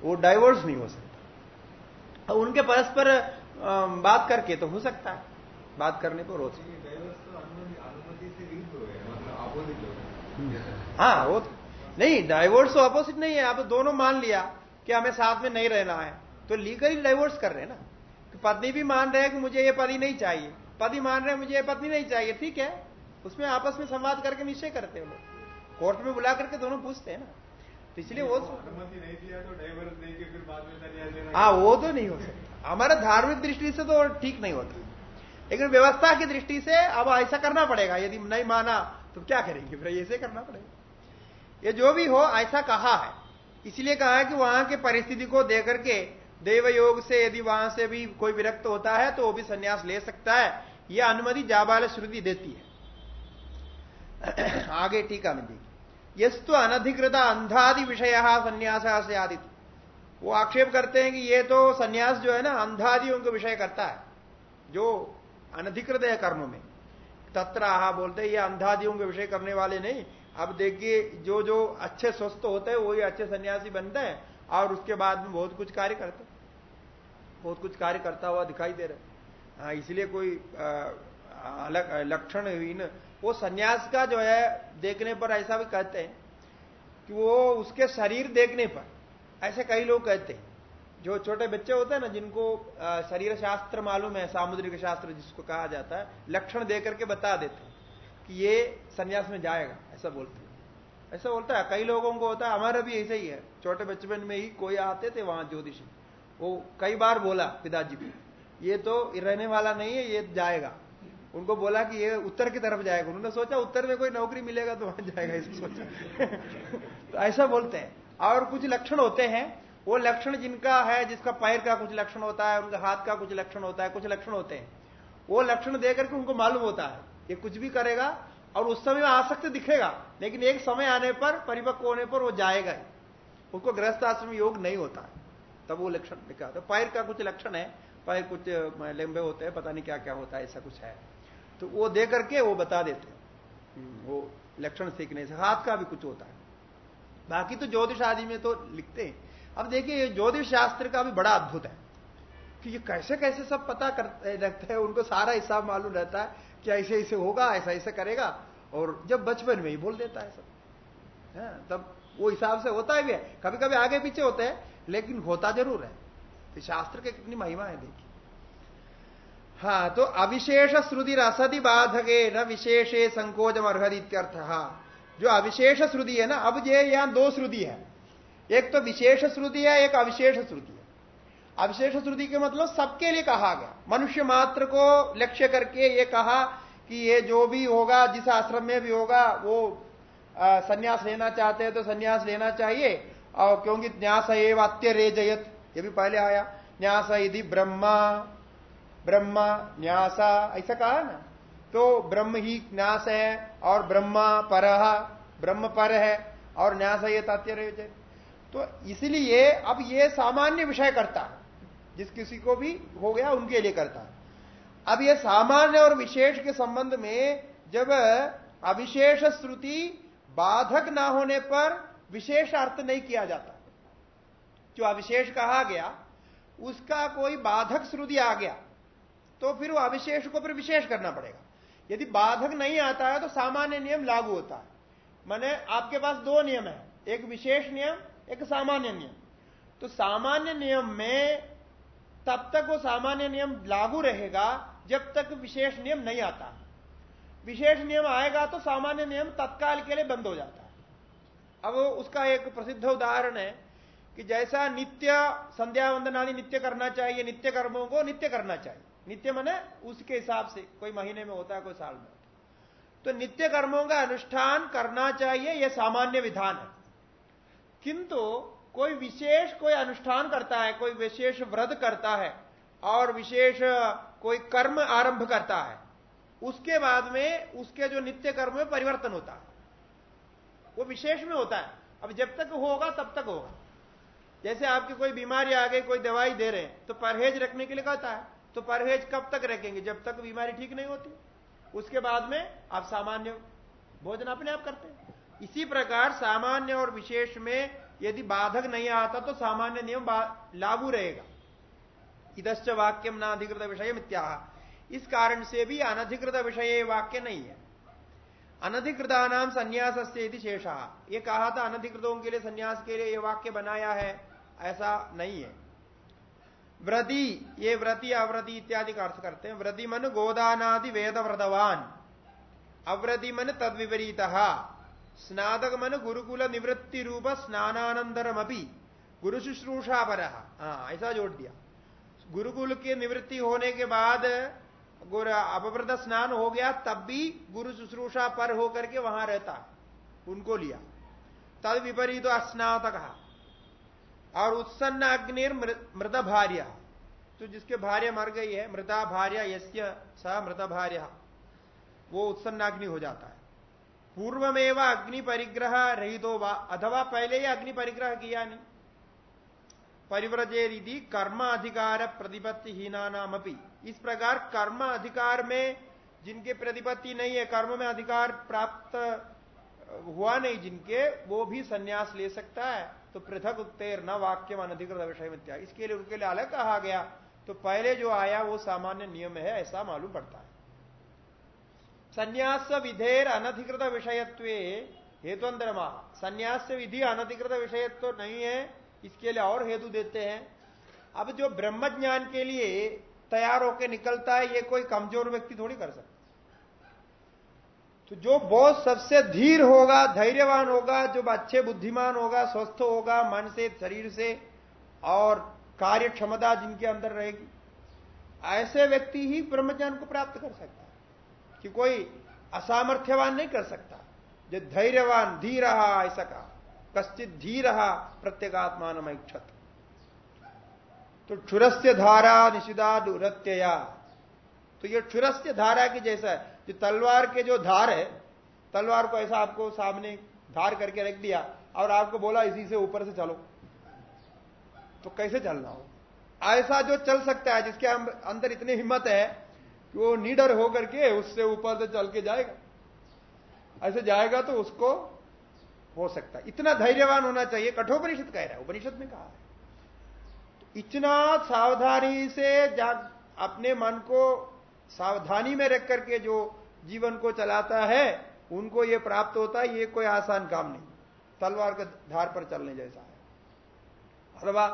वो डाइवोर्स नहीं हो सकता। और उनके परस्पर बात करके तो हो सकता है। बात करने पर हो सकता हाँ वो तो, नहीं डाइवोर्स तो अपोजिट नहीं है आप दोनों मान लिया कि हमें साथ में नहीं रहना है। तो लीगली डाइवोर्स कर रहे हैं ना? तो पत्नी भी मान रहे हैं कि मुझे ये पति नहीं चाहिए। पति मान रहे हैं मुझे ये पत्नी नहीं चाहिए ठीक है? उसमें आपस में संवाद करके निश्चय करते हैं लोग कोर्ट में बुला करके दोनों पूछते हैं ना। तो इसलिए वो नहीं दिया तो हाँ वो तो नहीं हो सकता। हमारा धार्मिक दृष्टि से तो ठीक नहीं होता। लेकिन व्यवस्था की दृष्टि से अब ऐसा करना पड़ेगा। यदि नहीं माना तो क्या करेंगे? फिर ऐसे करना पड़ेगा। ये जो भी हो, ऐसा कहा है। इसलिए कहा है कि वहाँ के परिस्थिति को देकर के देव योग से यदि वहाँ से भी कोई विरक्त होता है तो वो भी संन्यास ले सकता है। यह अनुमति जाबाल श्रुति देती है। *clears throat* आगे टीका में देखिए। यस्तु अनधिकृत अंधादि विषय संन्यास से आदित वो आक्षेप करते हैं कि ये तो संन्यास जो है ना, अंधादियों को विषय करता है। जो अनधिकृत है कर्म में। तत्र आहा बोलते ये अंधादियों के विषय करने वाले नहीं। अब देखिए, जो जो अच्छे स्वस्थ होते हैं, वही अच्छे सन्यासी बनते हैं, और उसके बाद में बहुत कुछ कार्य करते बहुत कुछ कार्य करता हुआ दिखाई दे रहा है। इसलिए कोई अलग, लक्षण वो सन्यास का जो है, देखने पर ऐसा भी कहते हैं कि वो उसके शरीर देखने पर, ऐसे कई लोग कहते हैं। जो छोटे बच्चे होते हैं ना, जिनको शरीर शास्त्र मालूम है, सामुद्रिक शास्त्र जिसको कहा जाता है, लक्षण देकर के बता देते हैं। कि ये संन्यास में जाएगा। ऐसा बोलते हैं। ऐसा बोलता है। कई लोगों को होता है हमारा भी ऐसे ही है। छोटे बचपन में ही कोई आते थे वहाँ ज्योतिषी वो कई बार बोला पिताजी को, ये तो रहने वाला नहीं है, ये जाएगा। उनको बोला कि ये उत्तर की तरफ़ जाएगा। उन्होंने सोचा उत्तर में कोई नौकरी मिलेगा तो वहाँ जाएगा, ऐसा सोचा। *laughs* तो ऐसा बोलते हैं। और कुछ लक्षण होते हैं। वो लक्षण जिनका है, जिसका पैर का कुछ लक्षण होता है, उनका हाथ का कुछ लक्षण होता है, कुछ लक्षण होते हैं। वो लक्षण देकर के उनको मालूम होता है। ये कुछ भी करेगा और उस समय आसक्त दिखेगा लेकिन एक समय आने पर परिपक्व होने पर वो जाएगा ही। उसको गृहस्थ आश्रम योग नहीं होता है। तब वो लक्षण दिखा तो पैर का कुछ लक्षण है पैर कुछ लंबे होते हैं पता नहीं क्या क्या होता है ऐसा कुछ है। तो वो दे करके वो बता देते हम्म, वो लक्षण सीखने से हाथ का भी कुछ होता है। बाकी तो ज्योतिष आदि में तो लिखते हैं। अब देखिए ज्योतिष शास्त्र का भी बड़ा अद्भुत है। कि ये कैसे कैसे सब पता करते रखते हैं उनको सारा हिसाब मालूम रहता है। कि ऐसे ऐसे होगा, ऐसा ऐसे करेगा? और जब बचपन में ही बोल देता है सब। है, तब वो हिसाब से होता है भी है। कभी कभी आगे पीछे होते हैं, लेकिन होता ज़रूर है। तो शास्त्र के कितनी महिमा है, देखिए। हाँ तो अविशेष श्रुति रसदि बाधके न विशेषे संकोचम अर्थ जो अविशेष श्रुति है ना, अब ये यहाँ दो श्रुति है। एक तो विशेष श्रुति है, एक अविशेष श्रुति। है अविशेष श्रुति के मतलब सबके लिए कहा गया। मनुष्य मात्र को लक्ष्य करके ये कहा कि ये जो भी होगा, जिस आश्रम में भी होगा, वो संन्यास लेना चाहते हैं तो संन्यास लेना चाहिए। और क्योंकि न्यास एवं अत्य रे जयत ये भी पहले आया। न्यास यदि ब्रह्मा ब्रह्मा न्यासा, ऐसा कहा ना। तो ब्रह्म ही न्यास है और ब्रह्मा पर, ब्रह्म पर है और न्यास ये तात्य तो इसलिए अब ये सामान्य विषय करता है। जिस किसी को भी हो गया उनके लिए करता है। अब ये सामान्य और विशेष के संबंध में जब अविशेष श्रुति बाधक ना होने पर विशेष अर्थ नहीं किया जाता। जो अविशेष कहा गया, उसका कोई बाधक श्रुति आ गया तो फिर वो अविशेष को फिर विशेष करना पड़ेगा। यदि बाधक नहीं आता है तो सामान्य नियम लागू होता है। माने आपके पास दो नियम है, एक विशेष नियम, एक सामान्य नियम। तो सामान्य नियम में तब तक वो सामान्य नियम लागू रहेगा जब तक विशेष नियम नहीं आता। विशेष नियम आएगा तो सामान्य नियम तत्काल के लिए बंद हो जाता है। अब उसका एक प्रसिद्ध उदाहरण है कि जैसा नित्य संध्या वंदन आदि नित्य करना चाहिए, नित्य कर्मों को नित्य करना चाहिए। नित्य मने उसके हिसाब से, कोई महीने में होता है, कोई साल में। तो नित्य कर्मों का अनुष्ठान करना चाहिए, यह सामान्य विधान है। किंतु कोई विशेष कोई अनुष्ठान करता है, कोई विशेष व्रत करता है और विशेष कोई कर्म आरंभ करता है, उसके बाद में उसके जो नित्य कर्म में परिवर्तन होता है। वो विशेष में होता है। अब जब तक होगा, तब तक होगा। जैसे आपकी कोई बीमारी आ गई, कोई दवाई दे रहे हैं तो परहेज रखने के लिए कहता है तो परहेज कब तक रखेंगे? जब तक बीमारी ठीक नहीं होती। उसके बाद में आप सामान्य भोजन अपने आप करते हैं। इसी प्रकार सामान्य और विशेष में यदि बाधक नहीं आता तो सामान्य नियम लागू रहेगा। इधश्च वाक्यम न अधिकृत विषय मित्या इस कारण से भी अनधिकृत विषय वाक्य नहीं है। अनधिकृतानाम संन्यास से शेषा। ये कहा था अनधिकृतों के लिए, संन्यास के लिए ये वाक्य बनाया है, ऐसा नहीं है। व्रति, ये व्रति, अव्रति इत्यादि का अर्थ करते हैं। व्रति मन गोदानादि वेद व्रतवान अव्रति मन तद विपरीत स्नातक मन गुरुकुल निवृत्ति रूप स्नानानंदरम अभी गुरु शुश्रूषा पर ऐसा जोड़ दिया गुरुकुल के निवृत्ति होने के बाद अपव्रत स्नान हो गया तब भी गुरु शुश्रूषा पर होकर के वहाँ रहता उनको लिया तद विपरीत अस्नातक और उत्सन्न अग्निर मृत भार्य तो जिसके भार्य मर गई है मृता भार्य यस्य स मृत भार्य वो उत्सन्न अग्नि हो जाता है पूर्वमेव अग्नि परिग्रह रही दो अथवा पहले ही अग्नि परिग्रह किया नहीं। परिव्रजेरिधि कर्म अधिकार प्रतिपत्ति हीना नाम इस प्रकार कर्म अधिकार में जिनके प्रतिपत्ति नहीं है, कर्म में अधिकार प्राप्त हुआ नहीं जिनके, वो भी संन्यास ले सकता है। तो पृथक उत्तेर न वाक्य अनधिकृत विषय मित्या इसके लिए उनके लिए अलग कहा गया। तो पहले जो आया वो सामान्य नियम है, ऐसा मालूम पड़ता है। संन्यास विधेर अनधिकृत विषयत्व हेतुअंतरमा। संन्यास विधि अनधिकृत विषयत्व नहीं है, इसके लिए और हेतु देते हैं। अब जो ब्रह्म ज्ञान के लिए तैयार होकर निकलता है, ये कोई कमज़ोर व्यक्ति थोड़ी कर सकता तो जो बहुत सबसे धीर होगा, धैर्यवान होगा, जो अच्छे बुद्धिमान होगा, स्वस्थ होगा, मन से, शरीर से, और कार्य क्षमता जिनके अंदर रहेगी, ऐसे व्यक्ति ही ब्रह्मज्ञान को प्राप्त कर सकता है। कि कोई असामर्थ्यवान नहीं कर सकता। जो धैर्यवान धीर रहा ऐसा कहा। कश्चित धीर प्रत्येगात्मान इच्छत तो क्षुरस्य धारा निषिदा दुरत्यया तो ये क्षुरस्य धारा की जैसा है। जो तलवार के जो धार है, तलवार को ऐसा आपको सामने धार करके रख दिया और आपको बोला, इसी से ऊपर से चलो। तो कैसे चलना हो ऐसा जो चल सकता है, जिसके अंदर इतनी हिम्मत है कि वो निडर होकर के उससे ऊपर से चल के जाएगा। ऐसे जाएगा तो उसको हो सकता है। इतना धैर्यवान होना चाहिए। कठोपनिषद कह रहा है, उपनिषद में कहा है। इतना सावधानी से जाग, अपने मन को सावधानी में रख करके जो जीवन को चलाता है, उनको ये प्राप्त होता है। ये कोई आसान काम नहीं। तलवार के धार पर चलने जैसा है। अथवा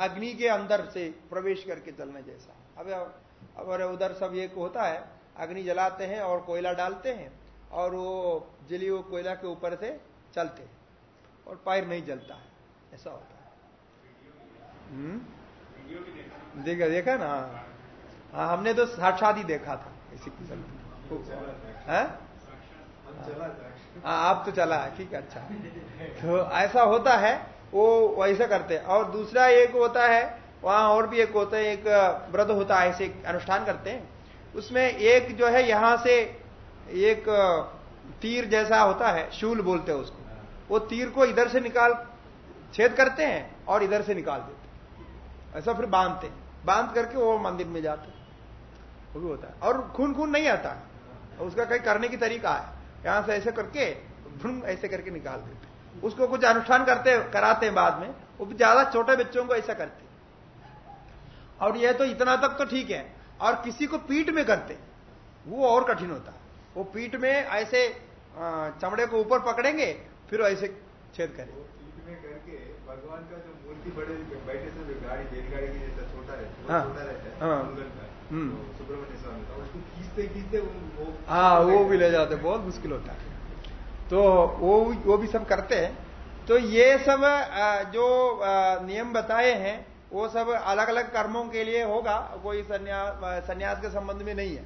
अग्नि के अंदर से प्रवेश करके चलने जैसा अब अब उधर सब एक होता है, अग्नि जलाते हैं और कोयला डालते हैं, और वो जली हुई कोयला के ऊपर से चलते हैं, और पैर नहीं जलता है, ऐसा होता है। हम्म? देखा देखा ना? हाँ हमने तो साक्षात ही देखा था इसी किस्म हाँ आप तो चला है, ठीक है अच्छा। तो ऐसा होता है, वो वैसे करते हैं। और दूसरा एक होता है वहाँ और भी एक होता है, एक व्रत होता है, ऐसे अनुष्ठान करते हैं। उसमें एक जो है, यहाँ से एक तीर जैसा होता है, शूल बोलते हैं उसको। वो तीर को इधर से निकाल, छेद करते हैं और इधर से निकाल देते ऐसा फिर बांधते हैं। बाँध करके वो मंदिर में जाते वो भी होता है। और खून खून नहीं आता। उसका कहीं करने की तरीका है। यहाँ से ऐसे करके भ्रम ऐसे करके निकाल देते उसको कुछ अनुष्ठान करते, कराते हैं बाद में। वो ज़्यादा छोटे बच्चों को ऐसा करते और यह तो इतना तक तो ठीक है। और किसी को पीठ में करते वो और कठिन होता। है वो पीठ में ऐसे चमड़े को ऊपर पकड़ेंगे फिर ऐसे छेद करें। करके भगवान का जो मूर्ति बड़े बैठे थे गाड़ी रेलगाड़ी की जैसा छोटा रहता है छोटा रहता है। हम्म। तो सुब्रमण्य स्वामी का उसको खींचते खींचते हाँ वो भी ले जाते बहुत मुश्किल होता। है तो वो वो भी सब करते हैं। तो ये सब जो नियम बताए हैं वो सब अलग अलग कर्मों के लिए होगा, कोई संन्यास संन्यास के संबंध में नहीं है।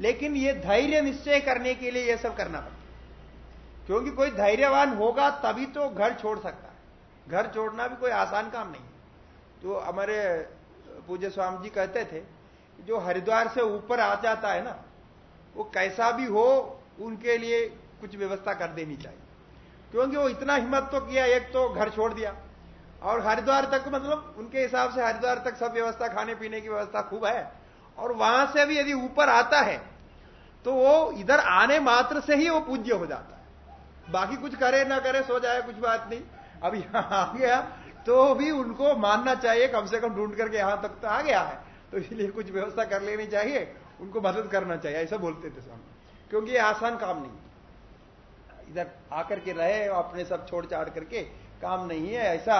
लेकिन ये धैर्य निश्चय करने के लिए ये सब करना पड़ता क्योंकि कोई धैर्यवान होगा तभी तो घर छोड़ सकता है। घर छोड़ना भी कोई आसान काम नहीं है। तो हमारे पूज्य स्वामी जी कहते थे, जो हरिद्वार से ऊपर आ जाता है ना, वो कैसा भी हो, उनके लिए कुछ व्यवस्था कर देनी चाहिए। क्योंकि वो इतना हिम्मत तो किया, एक तो घर छोड़ दिया। और हरिद्वार तक मतलब उनके हिसाब से हरिद्वार तक सब व्यवस्था खाने पीने की व्यवस्था खूब है। और वहाँ से भी यदि ऊपर आता है तो वो इधर आने मात्र से ही वो पूज्य हो जाता है। बाकी कुछ करे ना करे, सो जाए, कुछ बात नहीं। अब यहाँ आ गया तो भी उनको मानना चाहिए, कम से कम ढूंढ करके यहाँ तक तो आ गया है। तो इसलिए कुछ व्यवस्था कर लेनी चाहिए, उनको मदद करना चाहिए, ऐसा बोलते थे सामने क्योंकि ये आसान काम नहीं इधर आकर के रहे, अपने सब छोड़ छाड़ करके, काम नहीं है, ऐसा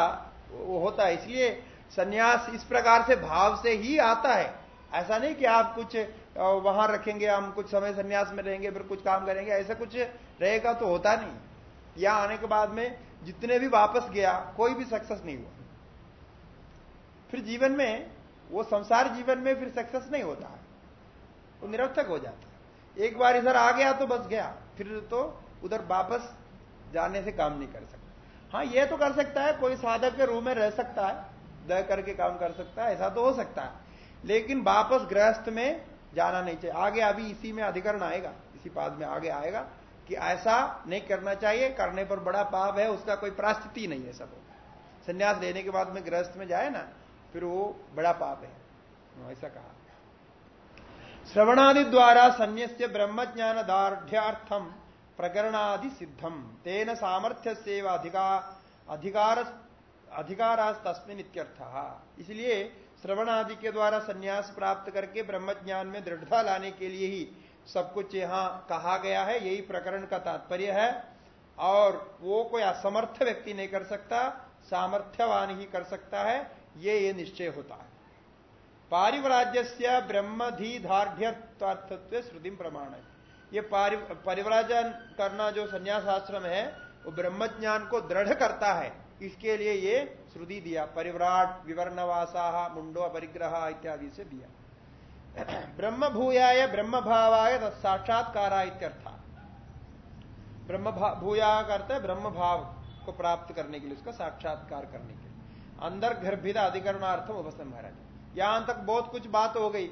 होता है। इसलिए सन्यास इस प्रकार से भाव से ही आता है। ऐसा नहीं कि आप कुछ वहाँ रखेंगे, हम कुछ समय सन्यास में रहेंगे, फिर कुछ काम करेंगे, ऐसा कुछ रहेगा तो होता नहीं। यहाँ आने के बाद में जितने भी वापस गया, कोई भी सक्सेस नहीं हुआ। फिर जीवन में, वो संसार जीवन में फिर सक्सेस नहीं होता है। वो निरर्थक हो जाता है। एक बार इधर आ गया तो बस गया। फिर तो उधर वापस जाने से काम नहीं कर सकता। हाँ ये तो कर सकता है, कोई साधक के रूम में रह सकता है दह करके काम कर सकता है, ऐसा तो हो सकता है। लेकिन वापस गृहस्थ में जाना नहीं चाहिए। आगे अभी इसी में अधिकरण आएगा, इसी पाद में आगे आएगा कि ऐसा नहीं करना चाहिए, करने पर बड़ा पाप है, उसका कोई प्रास्थिति नहीं है सब। संन्यास लेने के बाद में गृहस्थ में जाए ना, फिर वो बड़ा पाप है। ऐसा कहा। श्रवणादि द्वारा संन्यास्य ब्रह्म ज्ञान दार्ढ़्यार्थम प्रकरणादि सिद्धम। तेन सामर्थ्य से अधिकार अधिकार तस्मिन इत्यर्थ। इसलिए श्रवण आदि के द्वारा संन्यास प्राप्त करके ब्रह्म ज्ञान में दृढ़ता लाने के लिए ही सब कुछ यहाँ कहा गया है। यही प्रकरण का तात्पर्य है। और वो कोई असमर्थ व्यक्ति नहीं कर सकता, सामर्थ्यवान ही कर सकता है। ये ये निश्चय होता है। पारिवराज्य से ब्रह्मधि श्रुति प्रमाण है ये परिव्राजन करना जो संन्यास आश्रम है, वो ब्रह्म ज्ञान को दृढ़ करता है। इसके लिए ये श्रुति दिया, परिव्राट, विवर्णवासा, मुंडो परिग्रह इत्यादि से दिया। *clears throat* ब्रह्म भूयाय ब्रह्म भावाय साक्षात्कारा इत्यर्थ। ब्रह्म भूया करते ब्रह्म भाव को प्राप्त करने के लिए, उसका साक्षात्कार करने के लिए। अंदर गर्भित अधिकरणार्थम महाराज यहाँ तक बहुत कुछ बात हो गई।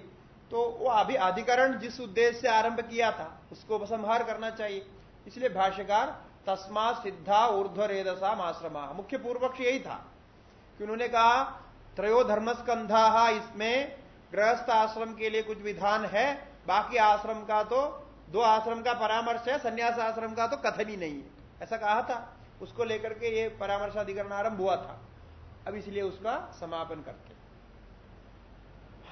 तो वो अभी अधिकरण जिस उद्देश्य से आरंभ किया था, उसको उपसंहार करना चाहिए। इसलिए भाष्यकार, तस्मा सिद्धा ऊर्ध्वरेदसा आश्रमा मुख्य पूर्व पक्ष यही था कि उन्होंने कहा त्रयो धर्मस्कंधा इसमें गृहस्थ आश्रम के लिए कुछ विधान है, बाकी आश्रम का तो दो आश्रम का परामर्श है, संन्यास आश्रम का तो कथन ही नहीं है। ऐसा कहा था। उसको लेकर के ये परामर्शाधिकरण आरंभ हुआ था। अब इसलिए उसका समापन करते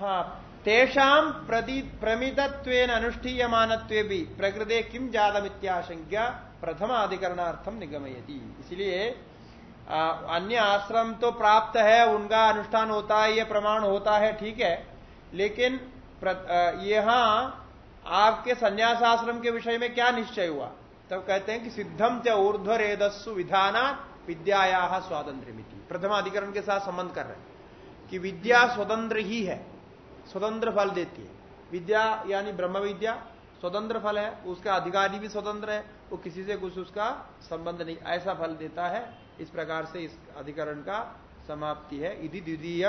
हाँ तेषाम प्रमितत्व अनुष्ठीयमान भी प्रकृति किम जातमित्याशंक्य प्रथम अधिकरणार्थम निगमयती। इसलिए अन्य आश्रम तो प्राप्त है, उनका अनुष्ठान होता है, ये प्रमाण होता है, ठीक है, लेकिन यहाँ आपके संन्यास आश्रम के विषय में क्या निश्चय हुआ? तब तो कहते हैं कि सिद्धम च ऊर्ध्वरेदस्सु विधाना विद्याया स्वातंत्र प्रथम अधिकरण के साथ संबंध कर रहे हैं कि विद्या स्वतंत्र ही है। स्वतंत्र फल देती है। विद्या यानी ब्रह्म विद्या स्वतंत्र फल है, उसका अधिकारी भी स्वतंत्र है, वो किसी से कुछ उसका संबंध नहीं, ऐसा फल देता है। इस प्रकार से इस अधिकरण का समाप्ति है। इधि द्वितीय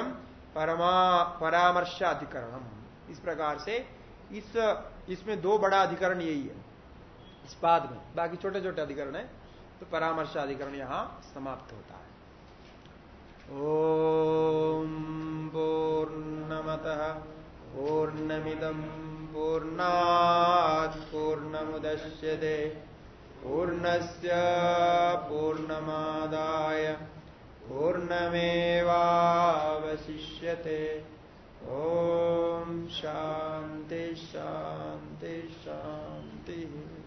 परमा परामर्श अधिकरण इस प्रकार से इस, इसमें दो बड़ा अधिकरण यही है, इस पाद में। बाकी छोटे छोटे अधिकरण है तो परामर्श अधिकरण यहाँ समाप्त होता है। ॐ पूर्णमतः पूर्णमिदम् पूर्णात् पूर्णमुदश्यते। पूर्णस्य पूर्णमादाय पूर्णमेवावशिष्यते। ॐ शान्ति शान्ति शान्तिः।